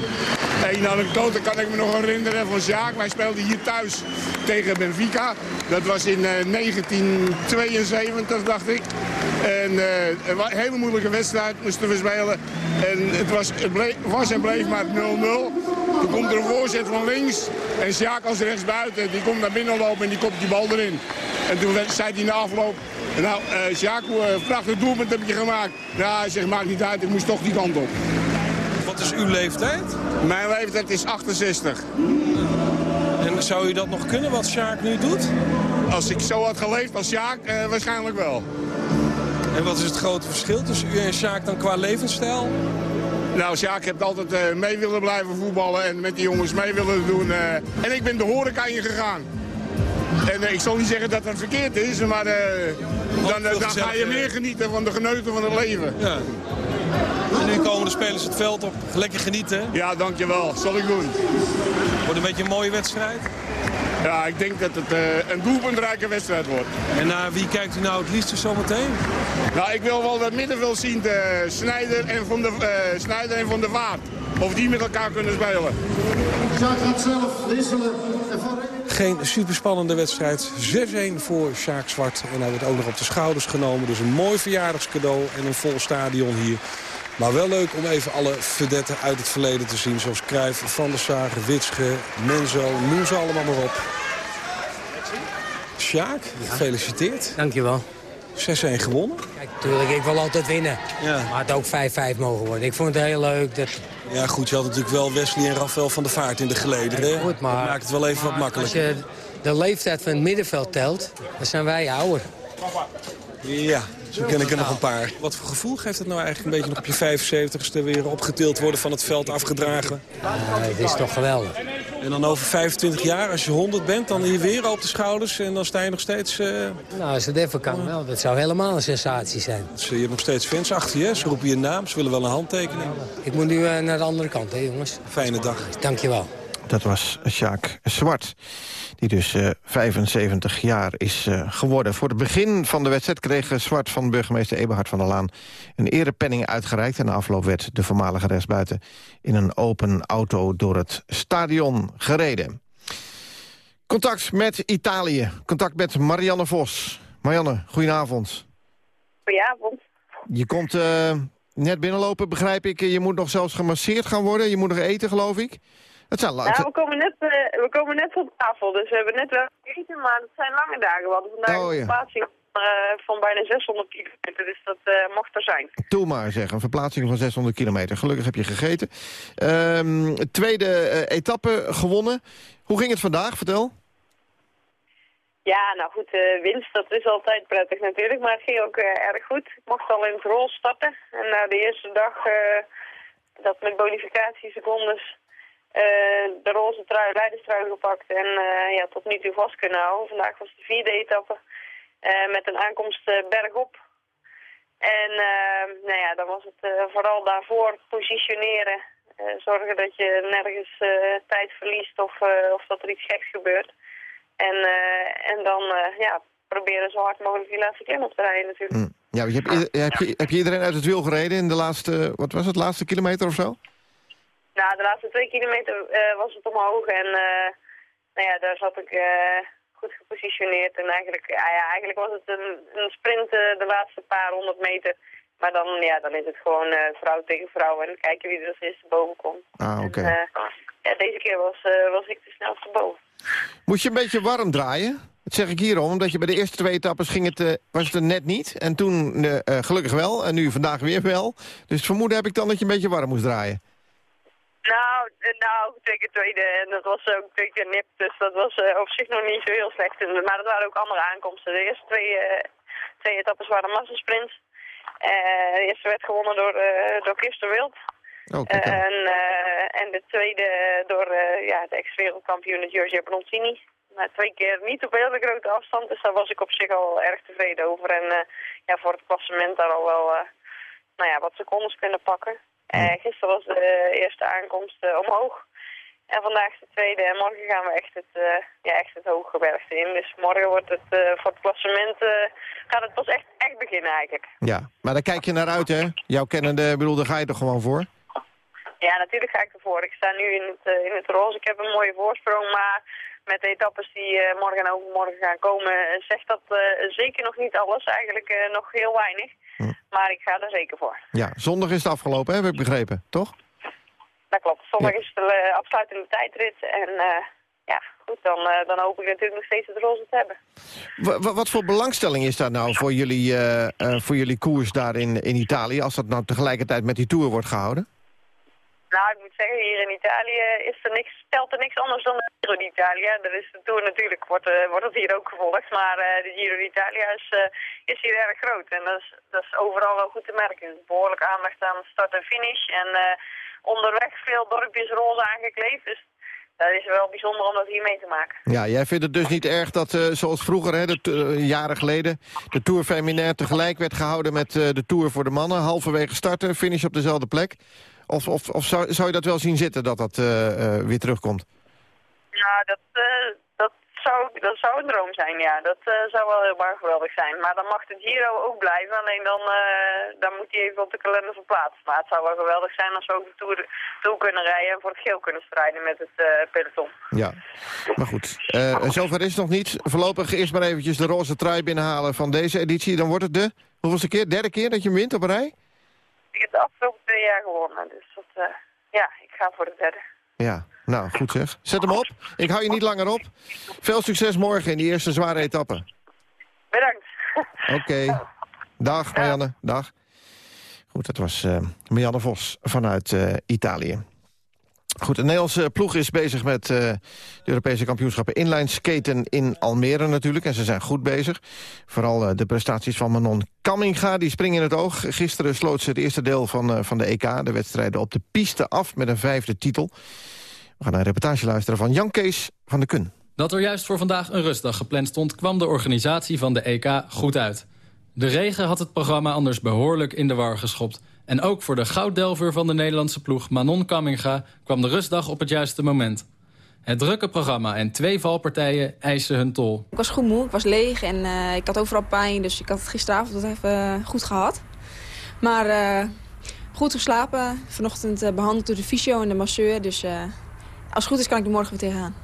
Eén anekdote kan ik me nog herinneren van Sjaak. Wij speelden hier thuis tegen Benfica. Dat was in uh, 1972, dacht ik. En uh, een hele moeilijke wedstrijd moesten we spelen. En het was, het bleef, was en bleef maar 0-0. Toen komt er een voorzet van links. En Sjaak als rechtsbuiten, die komt naar binnen lopen en die kopt die bal erin. En toen zei hij na afloop, nou uh, Sjaak, prachtig doelpunt heb je gemaakt. Nou, hij zegt, maakt niet uit, ik moest toch die kant op. Wat is uw leeftijd? Mijn leeftijd is 68. En zou u dat nog kunnen, wat Sjaak nu doet? Als ik zo had geleefd als Sjaak, uh, waarschijnlijk wel. En wat is het grote verschil tussen u en Sjaak dan qua levensstijl? Nou, Sjaak heeft altijd uh, mee willen blijven voetballen en met die jongens mee willen doen. Uh, en ik ben de horeca ingegaan. En uh, ik zal niet zeggen dat dat verkeerd is, maar dan, dan ga je meer genieten van de geneuten van het leven. Ja. En nu komen de spelers het veld op. Lekker genieten. Ja, dankjewel. Zal ik doen. Wordt een beetje een mooie wedstrijd. Ja, ik denk dat het uh, een doelpuntrijke wedstrijd wordt. En naar wie kijkt u nou het liefst zometeen? Nou, ik wil wel dat middenveld zien, de Snijder en Van de, uh, Snijder en Van de Vaart. Of die met elkaar kunnen spelen. Sjaak gaat zelf wisselen. Geen superspannende wedstrijd. 6-1 voor Sjaak Zwart. En hij wordt ook nog op de schouders genomen. Dus een mooi verjaardagscadeau en een vol stadion hier. Maar wel leuk om even alle vedetten uit het verleden te zien. Zoals Cruijff, Van der Sar, Witsche, Menzo. Noem ze allemaal maar op. Sjaak, ja. gefeliciteerd. Dankjewel. 6-1 gewonnen. Kijk, natuurlijk, ik wil altijd winnen. Ja. Maar het ook 5-5 mogen worden. Ik vond het heel leuk. Dat... Ja goed, je had natuurlijk wel Wesley en Rafael van der Vaart in de gelederen. Ja, goed, maar, dat maakt het wel even wat makkelijker. Als je de leeftijd van het middenveld telt, dan zijn wij ouder. Ja, zo ken ik er nog een paar. Wat voor gevoel geeft het nou eigenlijk een beetje nog op je 75ste weer opgetild worden van het veld afgedragen? Ja, het is toch geweldig. En dan over 25 jaar, als je 100 bent, dan hier weer op de schouders en dan sta je nog steeds... Uh... Nou, als het even kan wel. Dat zou helemaal een sensatie zijn. Dus, je hebt nog steeds fans achter je, ze roepen je naam, ze willen wel een handtekening. Ik moet nu uh, naar de andere kant, hè jongens. Fijne dag. Dankjewel. Dat was Sjaak Zwart, die dus uh, 75 jaar is uh, geworden. Voor het begin van de wedstrijd kreeg Zwart van burgemeester Eberhard van der Laan... een erepenning uitgereikt. En na afloop werd de voormalige rechtsbuiten in een open auto door het stadion gereden. Contact met Italië. Contact met Marianne Vos. Marianne, goedenavond. Goedenavond. Je komt uh, net binnenlopen, begrijp ik. Je moet nog zelfs gemasseerd gaan worden. Je moet nog eten, geloof ik. Het zijn nou, we komen, net, uh, we komen net op tafel, dus we hebben net wel gegeten, maar het zijn lange dagen. We hadden vandaag oh, een verplaatsing van bijna 600 kilometer, dus dat uh, mocht er zijn. Doe maar zeg, een verplaatsing van 600 kilometer. Gelukkig heb je gegeten. Um, tweede etappe gewonnen. Hoe ging het vandaag? Vertel. Ja, nou goed, uh, winst, dat is altijd prettig natuurlijk, maar het ging ook erg goed. Ik mocht al in het rol starten en na de eerste dag dat met bonificatiesecondes de roze trui, leiderstrui gepakt en ja, tot nu toe vast kunnen houden. Vandaag was de vierde etappe met een aankomst bergop. En nou ja, dan was het vooral daarvoor positioneren, zorgen dat je nergens tijd verliest of, of dat er iets geks gebeurt. En, en dan ja, proberen zo hard mogelijk die laatste klim op te rijden natuurlijk. Mm. Ja, je hebt, heb, je, heb je iedereen uit het wiel gereden in de laatste, wat was het, laatste kilometer of zo? Nou, de laatste twee kilometer uh, was het omhoog en nou ja, daar zat ik goed gepositioneerd. En eigenlijk, ja, eigenlijk was het een, een sprint de laatste paar honderd meter. Maar dan, ja, dan is het gewoon vrouw tegen vrouw en kijken wie er als eerste boven komt. Ah, oké. ja, deze keer was, was ik de snelste boven. Moet je een beetje warm draaien? Dat zeg ik hierom, omdat je bij de eerste twee etappes ging het, was het er net niet. En toen gelukkig wel, en nu vandaag weer wel. Dus het vermoeden heb ik dan dat je een beetje warm moest draaien. Nou, nou, twee tweede en dat was ook twee keer nip, dus dat was uh, op zich nog niet zo heel slecht. Maar dat waren ook andere aankomsten. De eerste twee, twee etappes waren massasprints. de eerste werd gewonnen door, door Kirsten Wild. Oh, en, uh, en de tweede door uh, ja, de ex-wereldkampioen Giorgio Bronzini. Maar twee keer niet op hele grote afstand, dus daar was ik op zich al erg tevreden over. En uh, ja, voor het klassement daar al wel nou ja, wat secondes kunnen pakken. Gisteren was de eerste aankomst omhoog. En vandaag de tweede en morgen gaan we echt het, uh, ja, echt het hooggebergte in. Dus morgen wordt het uh, voor het klassement uh, gaat het pas echt, echt beginnen eigenlijk. Ja, maar daar kijk je naar uit hè? Jouw kennende, bedoel, daar ga je toch gewoon voor? Ja, natuurlijk ga ik ervoor. Ik sta nu in het, in het roze. Ik heb een mooie voorsprong, maar met de etappes die uh, morgen en overmorgen gaan komen... Uh, zegt dat zeker nog niet alles. Eigenlijk nog heel weinig. Hm. Maar ik ga er zeker voor. Ja, zondag is het afgelopen, hè? heb ik begrepen, toch? Dat klopt. Zondag is de afsluitende tijdrit. En ja, goed, dan, dan hoop ik natuurlijk nog steeds het roze te hebben. W wat voor belangstelling is daar nou voor jullie, voor jullie koers daar in, in Italië... als dat nou tegelijkertijd met die Tour wordt gehouden? Nou, ik moet zeggen, hier in Italië is er niks, stelt er niks anders dan de Giro d'Italia. Er is de Tour natuurlijk, wordt, uh, wordt het hier ook gevolgd, maar uh, de Giro d'Italia is, uh, is hier erg groot. En dat is, dat is overal wel goed te merken. Er behoorlijk aandacht aan start en finish en onderweg veel dorpjes roze aangekleed. Dus dat is wel bijzonder om dat hier mee te maken. Ja, jij vindt het dus niet erg dat, zoals vroeger, hè, de, jaren geleden... de Tour Feminaire tegelijk werd gehouden met de Tour voor de mannen. Halverwege starten, finish op dezelfde plek. Of, of, of zou, zou je dat wel zien zitten, dat dat uh, uh, weer terugkomt? Ja, dat, uh, dat, zou, dat zou een droom zijn, ja. Dat zou wel heel erg geweldig zijn. Maar dan mag het Giro ook blijven, alleen dan, dan moet hij even op de kalender verplaatsen. Maar het zou wel geweldig zijn als we ook de Tour toe kunnen rijden... en voor het geel kunnen strijden met het peloton. Ja, maar goed. zover is het nog niet. Voorlopig eerst maar eventjes de roze trui binnenhalen van deze editie. Dan wordt het de, hoeveelste keer? Derde keer dat je wint op een rij? Ik heb de afgelopen twee jaar gewonnen. Dus dat, uh, ja, ik ga voor de derde. Ja, nou, goed zeg. Zet hem op. Ik hou je niet langer op. Veel succes morgen in die eerste zware etappe. Bedankt. Oké. Okay. Dag, Marianne. Dag. Goed, dat was uh, Marianne Vos vanuit uh, Italië. Goed, de Nederlandse ploeg is bezig met uh, de Europese kampioenschappen inline skaten in Almere natuurlijk. En ze zijn goed bezig. Vooral uh, de prestaties van Manon Kamminga, die springen in het oog. Gisteren sloot ze het eerste deel van, uh, van de EK, de wedstrijden op de piste af met een vijfde titel. We gaan naar een reportage luisteren van Jan Kees van de Kun. Dat er juist voor vandaag een rustdag gepland stond, kwam de organisatie van de EK goed uit. De regen had het programma anders behoorlijk in de war geschopt. En ook voor de gouddelver van de Nederlandse ploeg Manon Kamminga... kwam de rustdag op het juiste moment. Het drukke programma en twee valpartijen eisen hun tol. Ik was goed moe, ik was leeg en uh, ik had overal pijn. Dus ik had het gisteravond even uh, goed gehad. Maar uh, goed geslapen. Vanochtend behandeld door de fysio en de masseur. Dus als het goed is kan ik er morgen weer tegenaan.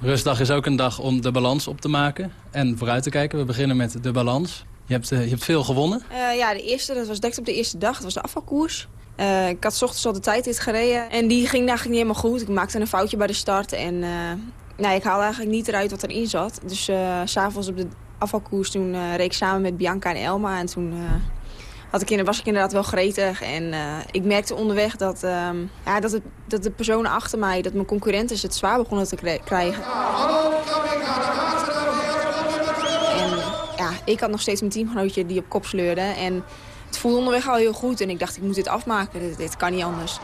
Rustdag is ook een dag om de balans op te maken en vooruit te kijken. We beginnen met de balans. Je hebt, je hebt veel gewonnen? ja, de eerste, dat was direct op de eerste dag. Dat was de afvalkoers. ik had s ochtends al de tijdrit gereden. En die ging eigenlijk niet helemaal goed. Ik maakte een foutje bij de start. En nou, ik haalde eigenlijk niet eruit wat erin zat. Dus s s'avonds op de afvalkoers toen reed ik samen met Bianca en Elma. En toen had ik, was ik inderdaad wel gretig. En uh, ik merkte onderweg dat, uh, ja, dat, het, dat de personen achter mij, dat mijn concurrenten het zwaar begonnen te krijgen. Ik had nog steeds mijn teamgenootje die op kop sleurde. En het voelde onderweg al heel goed. En ik dacht, ik moet dit afmaken. Dit, kan niet anders.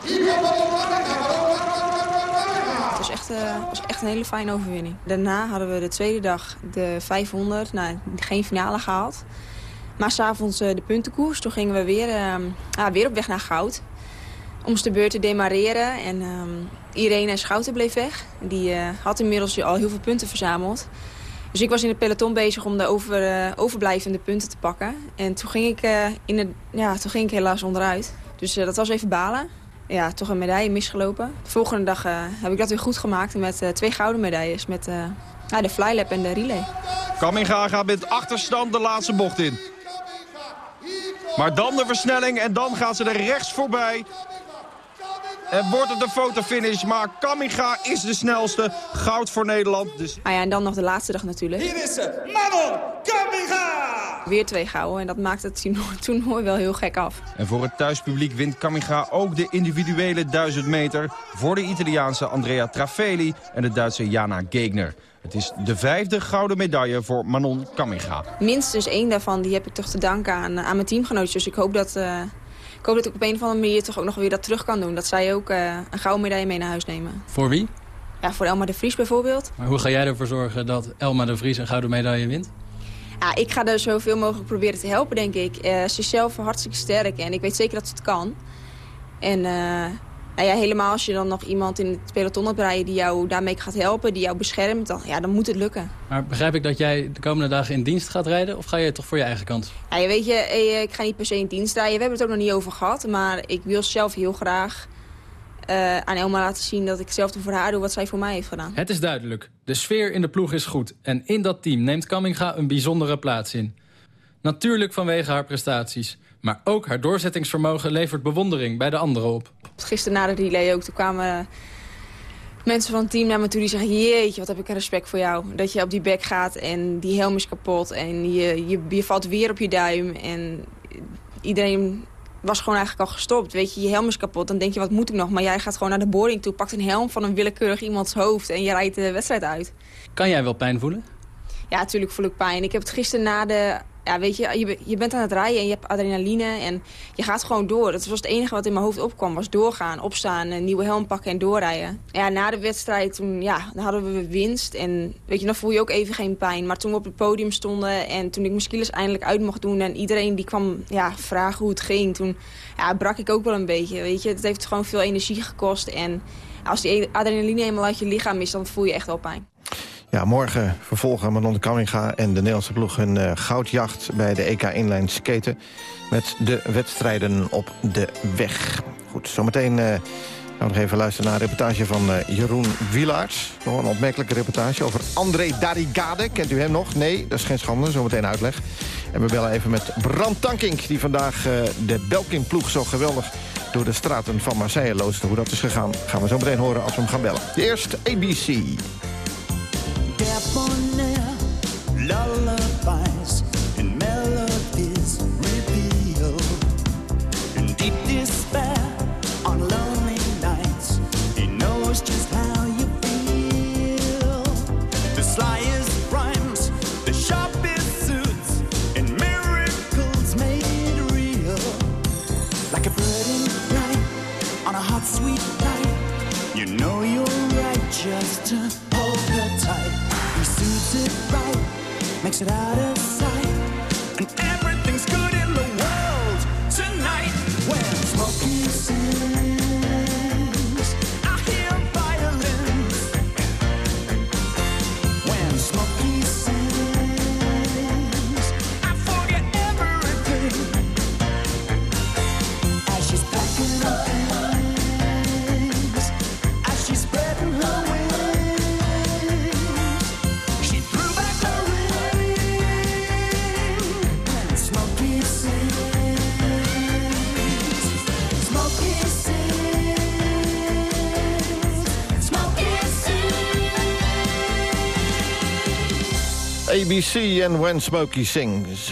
Het was echt, uh, was echt een hele fijne overwinning. Daarna hadden we de tweede dag de 500. Nou, geen finale gehaald. Maar s'avonds uh, de puntenkoers. Toen gingen we weer, uh, weer op weg naar goud. Om de beurt te demareren. En um, Irene Schouten bleef weg. Die uh, had inmiddels al heel veel punten verzameld. Dus ik was in het peloton bezig om de over, overblijvende punten te pakken. En toen ging ik, in het, ja, toen ging ik helaas onderuit. Dus dat was even balen. Ja, toch een medaille misgelopen. De volgende dag heb ik dat weer goed gemaakt met twee gouden medailles. Met de flylap en de relay. Kamminga gaat met achterstand de laatste bocht in. Maar dan de versnelling en dan gaat ze er rechts voorbij. En wordt het een fotofinish, maar Kamiga is de snelste. Goud voor Nederland. Dus... Ah ja, en dan nog de laatste dag natuurlijk. Hier is ze, Manon Kamiga! Weer twee gouden en dat maakt het toernooi wel heel gek af. En voor het thuispubliek wint Kamiga ook de individuele 1000 meter... voor de Italiaanse Andrea Trafeli en de Duitse Jana Gegner. Het is de vijfde gouden medaille voor Manon Kamiga. Minstens één daarvan die heb ik toch te danken aan, aan mijn teamgenootjes. Dus ik hoop dat... Uh... Ik hoop dat ik op een of andere manier toch ook nog weer dat terug kan doen. Dat zij ook uh, een gouden medaille mee naar huis nemen. Voor wie? Ja, voor Elma de Vries bijvoorbeeld. Maar hoe ga jij ervoor zorgen dat Elma de Vries een gouden medaille wint? Ja, ik ga er zoveel mogelijk proberen te helpen, denk ik. Uh, ze is zelf hartstikke sterk en ik weet zeker dat ze het kan. En nou ja, helemaal als je dan nog iemand in het peloton hebt rijden die jou daarmee gaat helpen, die jou beschermt, dan, ja, dan moet het lukken. Maar begrijp ik dat jij de komende dagen in dienst gaat rijden of ga je toch voor je eigen kant? Ja, je weet je, eh, ik ga niet per se in dienst rijden. We hebben het ook nog niet over gehad, maar ik wil zelf heel graag uh, aan Elma laten zien dat ik hetzelfde voor haar doe wat zij voor mij heeft gedaan. Het is duidelijk. De sfeer in de ploeg is goed. En in dat team neemt Kamminga een bijzondere plaats in. Natuurlijk vanwege haar prestaties. Maar ook haar doorzettingsvermogen levert bewondering bij de anderen op. Gisteren na de relay ook, toen kwamen mensen van het team naar me toe die zeggen... jeetje, wat heb ik respect voor jou. Dat je op die bek gaat en die helm is kapot en je, je, je valt weer op je duim. En iedereen was gewoon eigenlijk al gestopt. Weet je, je helm is kapot, dan denk je, wat moet ik nog? Maar jij gaat gewoon naar de boarding toe, pakt een helm van een willekeurig iemands hoofd... en je rijdt de wedstrijd uit. Kan jij wel pijn voelen? Ja, natuurlijk voel ik pijn. Ik heb het gisteren na de ja, weet je, je, je bent aan het rijden en je hebt adrenaline en je gaat gewoon door. Dat was het enige wat in mijn hoofd opkwam, was doorgaan, opstaan, een nieuwe helm pakken en doorrijden. Ja, na de wedstrijd, toen, ja, dan hadden we winst en weet je, dan voel je ook even geen pijn. Maar toen we op het podium stonden en toen ik mijn eindelijk uit mocht doen en iedereen die kwam ja, vragen hoe het ging, toen ja, brak ik ook wel een beetje, weet je. Het heeft gewoon veel energie gekost en als die adrenaline eenmaal uit je lichaam is, dan voel je echt wel pijn. Ja, morgen vervolgen Manon Kamminga en de Nederlandse ploeg hun uh, goudjacht bij de EK Inline Skaten. Met de wedstrijden op de weg. Goed, zometeen uh, gaan we nog even luisteren naar een reportage van uh, Jeroen Wielaerts. Nog een opmerkelijke reportage over André Darigade. Kent u hem nog? Nee, dat is geen schande. Zometeen uitleg. En we bellen even met Brand Tankink, die vandaag de Belkin-ploeg zo geweldig door de straten van Marseille loosde. Hoe dat is gegaan, gaan we zo meteen horen als we hem gaan bellen. Eerst ABC. Debonair lullabies and melodies reveal in deep despair on lonely nights. He knows just how you feel. The slyest rhymes, the sharpest suits, and miracles made real. Like a bird in flight on a hot, sweet night. You know you're right just to hold her makes it out of sight, ABC en When Smokey Sings.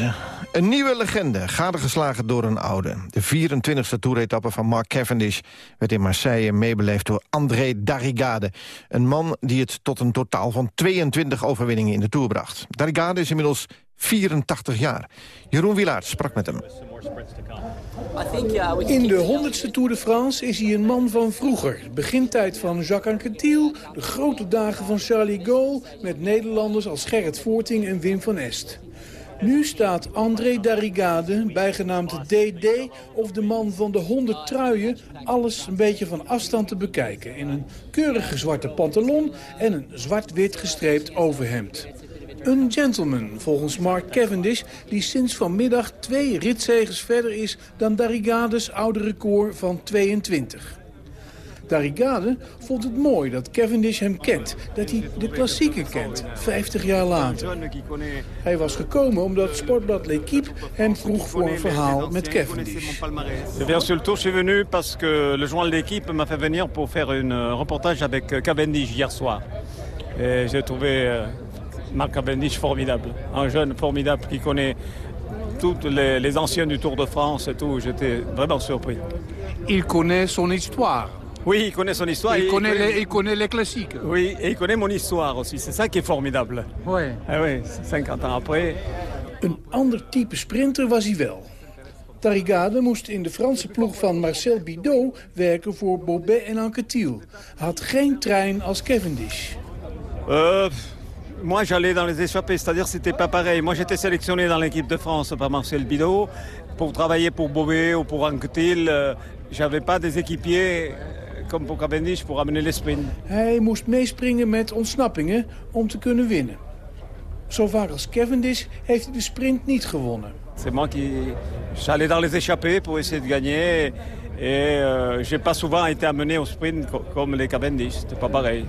Een nieuwe legende, gadegeslagen door een oude. De 24e toeretappe van Mark Cavendish werd in Marseille meebeleefd door André Darrigade. Een man die het tot een totaal van 22 overwinningen in de Tour bracht. Darrigade is inmiddels 84 jaar. Jeroen Wilaert sprak met hem. In de 100ste Tour de France is hij een man van vroeger. Begintijd van Jacques Anquetil, de grote dagen van Charlie Gaulle... met Nederlanders als Gerrit Voorting en Wim van Est. Nu staat André Darrigade, bijgenaamd DD, of de man van de 100 truien... alles een beetje van afstand te bekijken. In een keurige zwarte pantalon en een zwart-wit gestreept overhemd. Een gentleman, volgens Mark Cavendish, die sinds vanmiddag twee ritzegers verder is dan Darrigades oude record van 22. Darrigade vond het mooi dat Cavendish hem kent, dat hij de klassieken kent, 50 jaar later. Hij was gekomen omdat Sportblad L'Equipe hem vroeg voor een verhaal met Cavendish. Viens sur le tour, je venu parce que le journal L'Equipe m'a fait venir pour faire un euh, reportage avec euh, Cavendish hier soir. Et j'ai trouvé euh, Marc Cavendish formidable. Un jeune formidable qui connaît tous les, les anciens du Tour de France et tout. J'étais vraiment surpris. Il connaît son histoire. Oui, il connaît son histoire. Il et connaît les- il connaît les classiques. Oui, et il connaît mon histoire aussi. C'est ça qui est formidable. Ouais. Ah oui, 50 ans après. Een ander type sprinter was hij wel. Darrigade moest in de Franse ploeg van Marcel Bidot werken voor Bobet en Anquetil. Had geen trein als Cavendish. Euh, moi, j'allais dans les échappées, c'est-à-dire c'était pas pareil. Moi, j'étais sélectionné dans l'équipe de France par Marcel Bidot pour travailler pour Bobet ou pour Anquetil. Euh, J'avais pas des équipiers euh, comme pour Cavendish pour amener les sprints. Hij moest meespringen met ontsnappingen om te kunnen winnen. Zo vaak als Cavendish heeft hij de sprint niet gewonnen. C'est moi qui j'allais dans les échappées pour essayer de gagner et euh, j'ai pas souvent été amené au sprint co- comme les Cavendish. C'était pas pareil.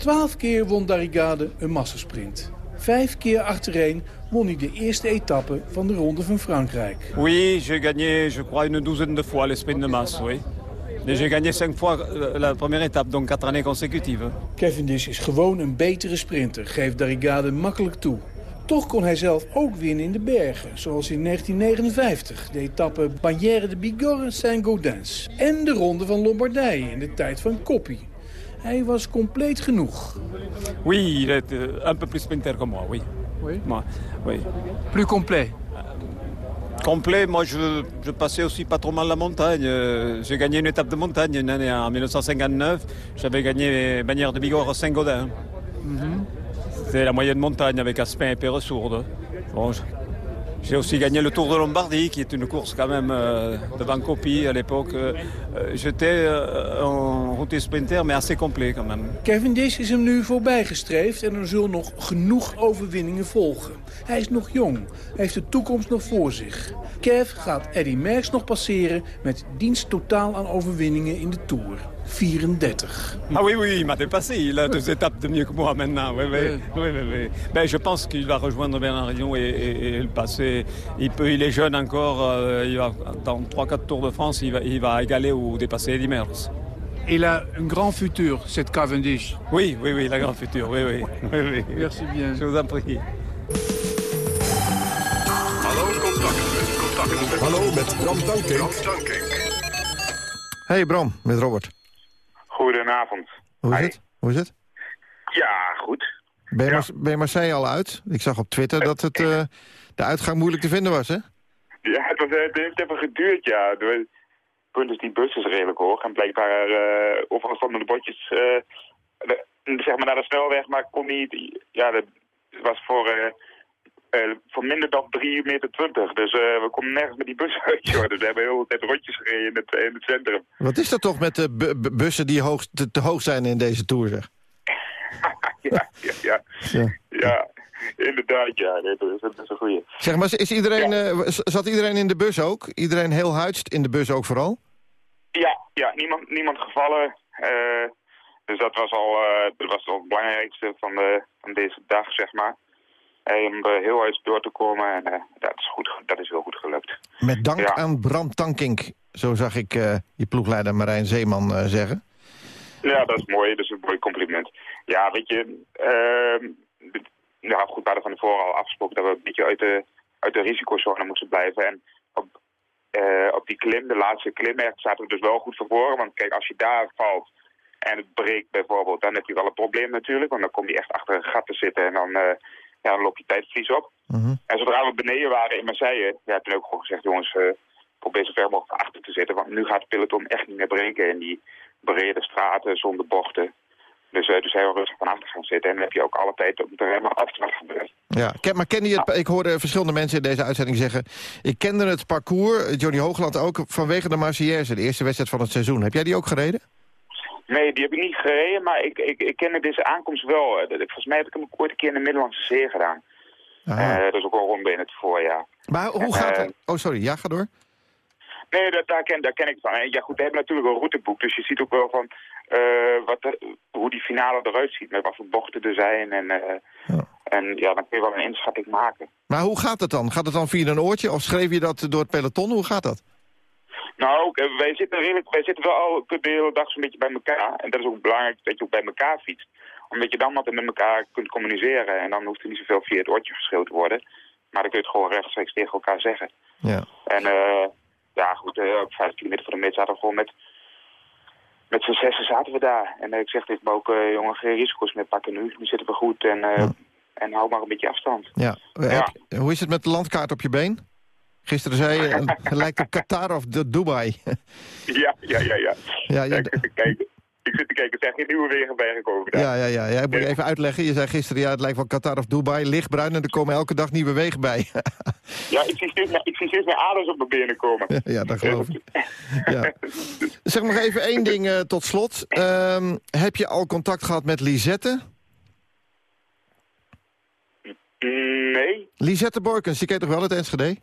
Twaalf keer won Darrigade een massasprint. Vijf keer achtereen won hij de eerste etappe van de Ronde van Frankrijk. Oui, j'ai gagné, je crois, une douzaine de fois les sprints de masse, oui. J'ai gagné cinq fois euh, la première étape, donc quatre années consécutives. Cavendish is gewoon een betere sprinter, geeft Darrigade makkelijk toe. Toch kon hij zelf ook winnen in de bergen, zoals in 1959. De etappe Bagnères de Bigorre Saint-Gaudens. En de ronde van Lombardije in de tijd van Coppi. Hij was compleet genoeg. Oui, il est euh, un peu plus sprinter que moi, oui. Oui Moi, oui. Plus complet Complet, moi je, je passais aussi pas trop mal la montagne. Euh, J'ai gagné une étape de montagne une année en 1959. J'avais gagné Bannière de Bigorre Saint-Gaudin. C'était la moyenne montagne avec Aspin et Péresourde. Bon, j'ai aussi gagné le Tour de Lombardie, qui est une course quand même euh, devant Coppi à l'époque. Euh, euh, J'étais euh, en routier sprinter, mais assez complet quand même. Cavendish is hem nu voorbijgestreefd en er zullen nog genoeg overwinningen volgen. Hij is nog jong, heeft de toekomst nog voor zich. Kev gaat Eddy Merckx nog passeren met dienst totaal aan overwinningen in de Tour. 34. Ah oui, oui, il m'a dépassé. Il a deux étapes de mieux que moi maintenant. Oui, oui, oui, oui, oui. Ben, je pense qu'il va rejoindre Bernard Hinault et, et- et le passer. Il, peut, il est jeune encore. euh, il va, dans 3-4 Tours de France, il va, il va égaler ou dépasser Eddy Merckx. Il a un grand futur, cette Cavendish. Oui, oui, oui, la grande future. Oui, oui. oui, oui. Merci bien. Je vous en prie. Hallo met Bram Tankink. Hey Bram, met Robert. Goedenavond. Hoe is het? Hoe is het? Ja, goed. Ben je, Mar- ben je Marseille al uit? Ik zag op Twitter dat het, eh, de uitgang moeilijk te vinden was, hè? Ja, het, was, eh, het heeft even geduurd, ja. Het punt is, die bus is redelijk hoog. En blijkbaar uh, overal stonden de bordjes, eh, de- zeg maar naar de snelweg, maar kon niet... Ja, dat was voor, eh, eh, voor minder dan 3 meter 20. Dus eh, we konden nergens met die bus uit, joh. Dus we hebben heel tijd rondjes gereden in het, in het centrum. Wat is dat toch met de bu- bu- bussen die hoog, te, te hoog zijn in deze Tour, zeg? ja, ja, ja. Ja. Ja, inderdaad, ja. Dat is, dat is een goeie. Zeg maar, is iedereen, eh, zat iedereen in de bus ook? Iedereen heel huidst in de bus ook vooral? Ja, ja niemand, niemand gevallen. Eh, dus dat was al, eh, dat was al het belangrijkste van, de, van deze dag, zeg maar. Eh, om er heel uit door te komen. En eh, dat, is goed, dat is heel goed gelukt. Met dank Ja. aan Bram Tankink, zo zag ik eh, je ploegleider Marijn Zeeman eh, zeggen. Ja, dat is mooi. Dat is een mooi compliment. Ja, weet je, ehm, ja, goed, we hadden van tevoren al afgesproken dat we een beetje uit de, uit de risicozone moesten blijven. En op, eh, op die klim, de laatste klim, zaten we dus wel goed voor voren. Want kijk, als je daar valt en het breekt bijvoorbeeld, dan heb je wel een probleem natuurlijk. Want dan kom je echt achter een gat te zitten en dan, uh, ja, dan loop je tijdverlies op. En zodra we beneden waren in Marseille, ja, toen ook gewoon gezegd, jongens, uh, probeer zo ver mogelijk achter te zitten. Want nu gaat het peloton echt niet meer breken in die brede straten zonder bochten. Dus, uh, dus heel rustig van achter gaan zitten. En dan heb je ook alle tijd om te remmen af te gebeuren. Ja, maar ken je het, ik hoorde verschillende mensen in deze uitzending zeggen... ik kende het parcours, Johnny Hoogland ook, vanwege de Marseillaise... de eerste wedstrijd van het seizoen. Heb jij die ook gereden? Nee, die heb ik niet gereden, maar ik, ik, ik kende deze aankomst wel. Volgens mij heb ik hem ooit een keer in de Middellandse Zee gedaan. Uh, dat is ook al rond in het voorjaar. Maar hoe gaat het? Oh, sorry, ja, ga door. Nee, dat, daar, ken, daar ken ik van. En ja, goed, we hebben natuurlijk een routeboek. Dus je ziet ook wel van uh, wat de, hoe die finale eruit ziet. Met wat voor bochten er zijn. En, ja. en ja, dan kun je wel een inschatting maken. Maar hoe gaat het dan? Gaat het dan via een oortje? Of schreef je dat door het peloton? Hoe gaat dat? Nou, wij zitten, redelijk, wij zitten wel al de hele dag zo'n beetje bij elkaar. En dat is ook belangrijk dat je ook bij elkaar fietst. Omdat je dan wat met elkaar kunt communiceren. En dan hoeft er niet zoveel via het oortje verschil te worden. Maar dan kun je het gewoon rechtstreeks tegen elkaar zeggen. Ja. En uh, ja, goed, uh, op vijf kilometer van de meet zaten we gewoon met, met z'n zessen zaten we daar. En uh, ik zeg dit, maar ook jongen, geen risico's meer pakken nu. Nu zitten we goed en, ja. en hou maar een beetje afstand. Ja. ja. Hoe is het met de landkaart op je been? Gisteren zei je, het lijkt op Qatar of de Dubai. ja, ja, ja, ja. ja, ja ik, zit te kijken. ik zit te kijken, er zijn geen nieuwe wegen bijgekomen. Ja, ja, ja, ja. Ik moet je even uitleggen. Je zei gisteren, ja, het lijkt wel Qatar of Dubai, lichtbruin... en er komen elke dag nieuwe wegen bij. ja, ik zie steeds meer, ik zie steeds aders op mijn benen komen. ja, dat geloof ik. ja. Zeg nog even één ding uh, tot slot. Um, heb je al contact gehad met Lisette? Nee. Lisette Borkens, die kent toch wel het Enschede?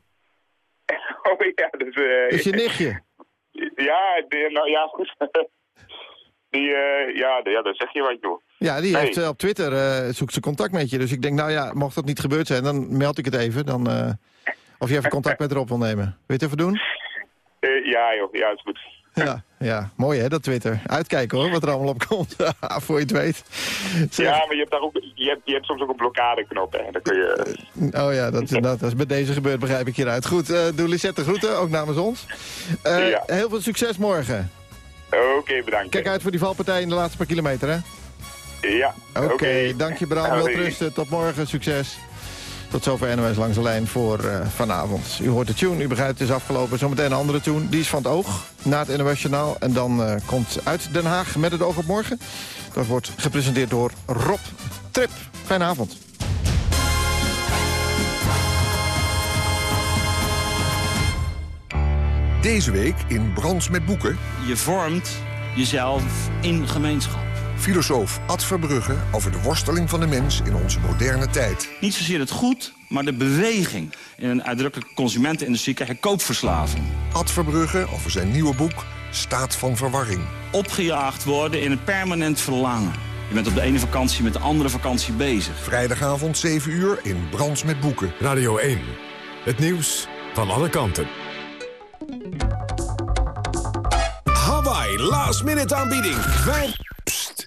Oh ja, dus... Uh, is je nichtje? Ja, die, nou ja, goed. die, uh, ja, ja, dat zeg je wat, joh. Ja, die nee. heeft uh, op Twitter, uh, zoekt ze contact met je. Dus ik denk, nou ja, mocht dat niet gebeurd zijn, dan meld ik het even. Dan, of je even contact met haar op wil nemen. Wil je het even doen? ja, joh, ja, is goed. Ja, ja, mooi hè, dat Twitter. Uitkijken hoor, wat er allemaal op komt, voor je het weet. Zeg. Ja, maar je hebt, daar ook, je, hebt, je hebt soms ook een blokkadeknop, hè. Dan kun je... Oh ja, dat, dat, is bij deze gebeurd, begrijp ik hieruit. Goed, uh, doe Lisette groeten, ook namens ons. Uh, ja. Heel veel succes morgen. Oké, okay, bedankt. Kijk uit voor die valpartij in de laatste paar kilometer, hè. Ja, oké. Okay. Okay, dank je Bram, wel rusten. Tot morgen, succes. Tot zover NOS langs de lijn voor uh, vanavond. U hoort de tune, u begrijpt het is afgelopen. Zometeen een andere tune, die is van het oog, na het NOS Journaal. En dan uh, komt uit Den Haag met het oog op morgen. Dat wordt gepresenteerd door Rob Trip. Fijne avond. Deze week in Brands met Boeken. Je vormt jezelf in gemeenschap. Filosoof Ad Verbrugge over de worsteling van de mens in onze moderne tijd. Niet zozeer het goed, maar de beweging. In een uitdrukkelijke consumentenindustrie krijg je koopverslaving. Ad Verbrugge over zijn nieuwe boek Staat van Verwarring. Opgejaagd worden in een permanent verlangen. Je bent op de ene vakantie met de andere vakantie bezig. Vrijdagavond 7 uur in Brands met Boeken. Radio 1. Het nieuws van alle kanten. Hawaii, last minute aanbieding. Wij...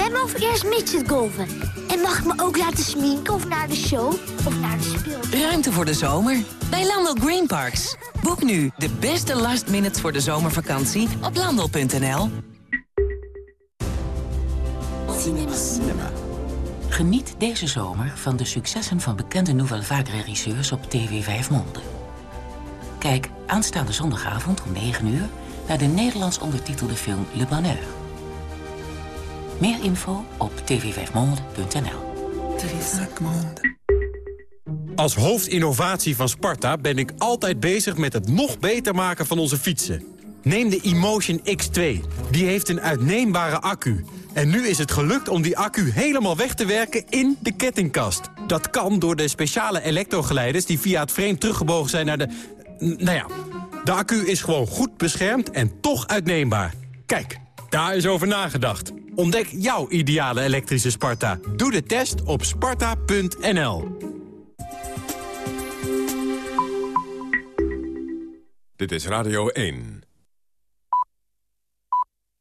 Zwemmen of eerst midgetgolven? En mag ik me ook laten sminken of naar de show of naar de speel? Ruimte voor de zomer bij Landel Green Parks. Boek nu de beste last minutes voor de zomervakantie op landel.nl. Cinema. Cinema. Geniet deze zomer van de successen van bekende Nouvelle Vague regisseurs op TV 5 Monde. Kijk aanstaande zondagavond om 9 uur naar de Nederlands ondertitelde film Le Bonheur. Meer info op tv5monde.nl. Als hoofdinnovatie van Sparta ben ik altijd bezig met het nog beter maken van onze fietsen. Neem de Emotion X2. Die heeft een uitneembare accu, En nu is het gelukt om die accu helemaal weg te werken in de kettingkast. Dat kan door de speciale elektrogeleiders die via het frame teruggebogen zijn naar de... Nou ja, de accu is gewoon goed beschermd en toch uitneembaar. Kijk, daar is over nagedacht. Ontdek jouw ideale elektrische Sparta. Doe de test op sparta.nl. Dit is Radio 1.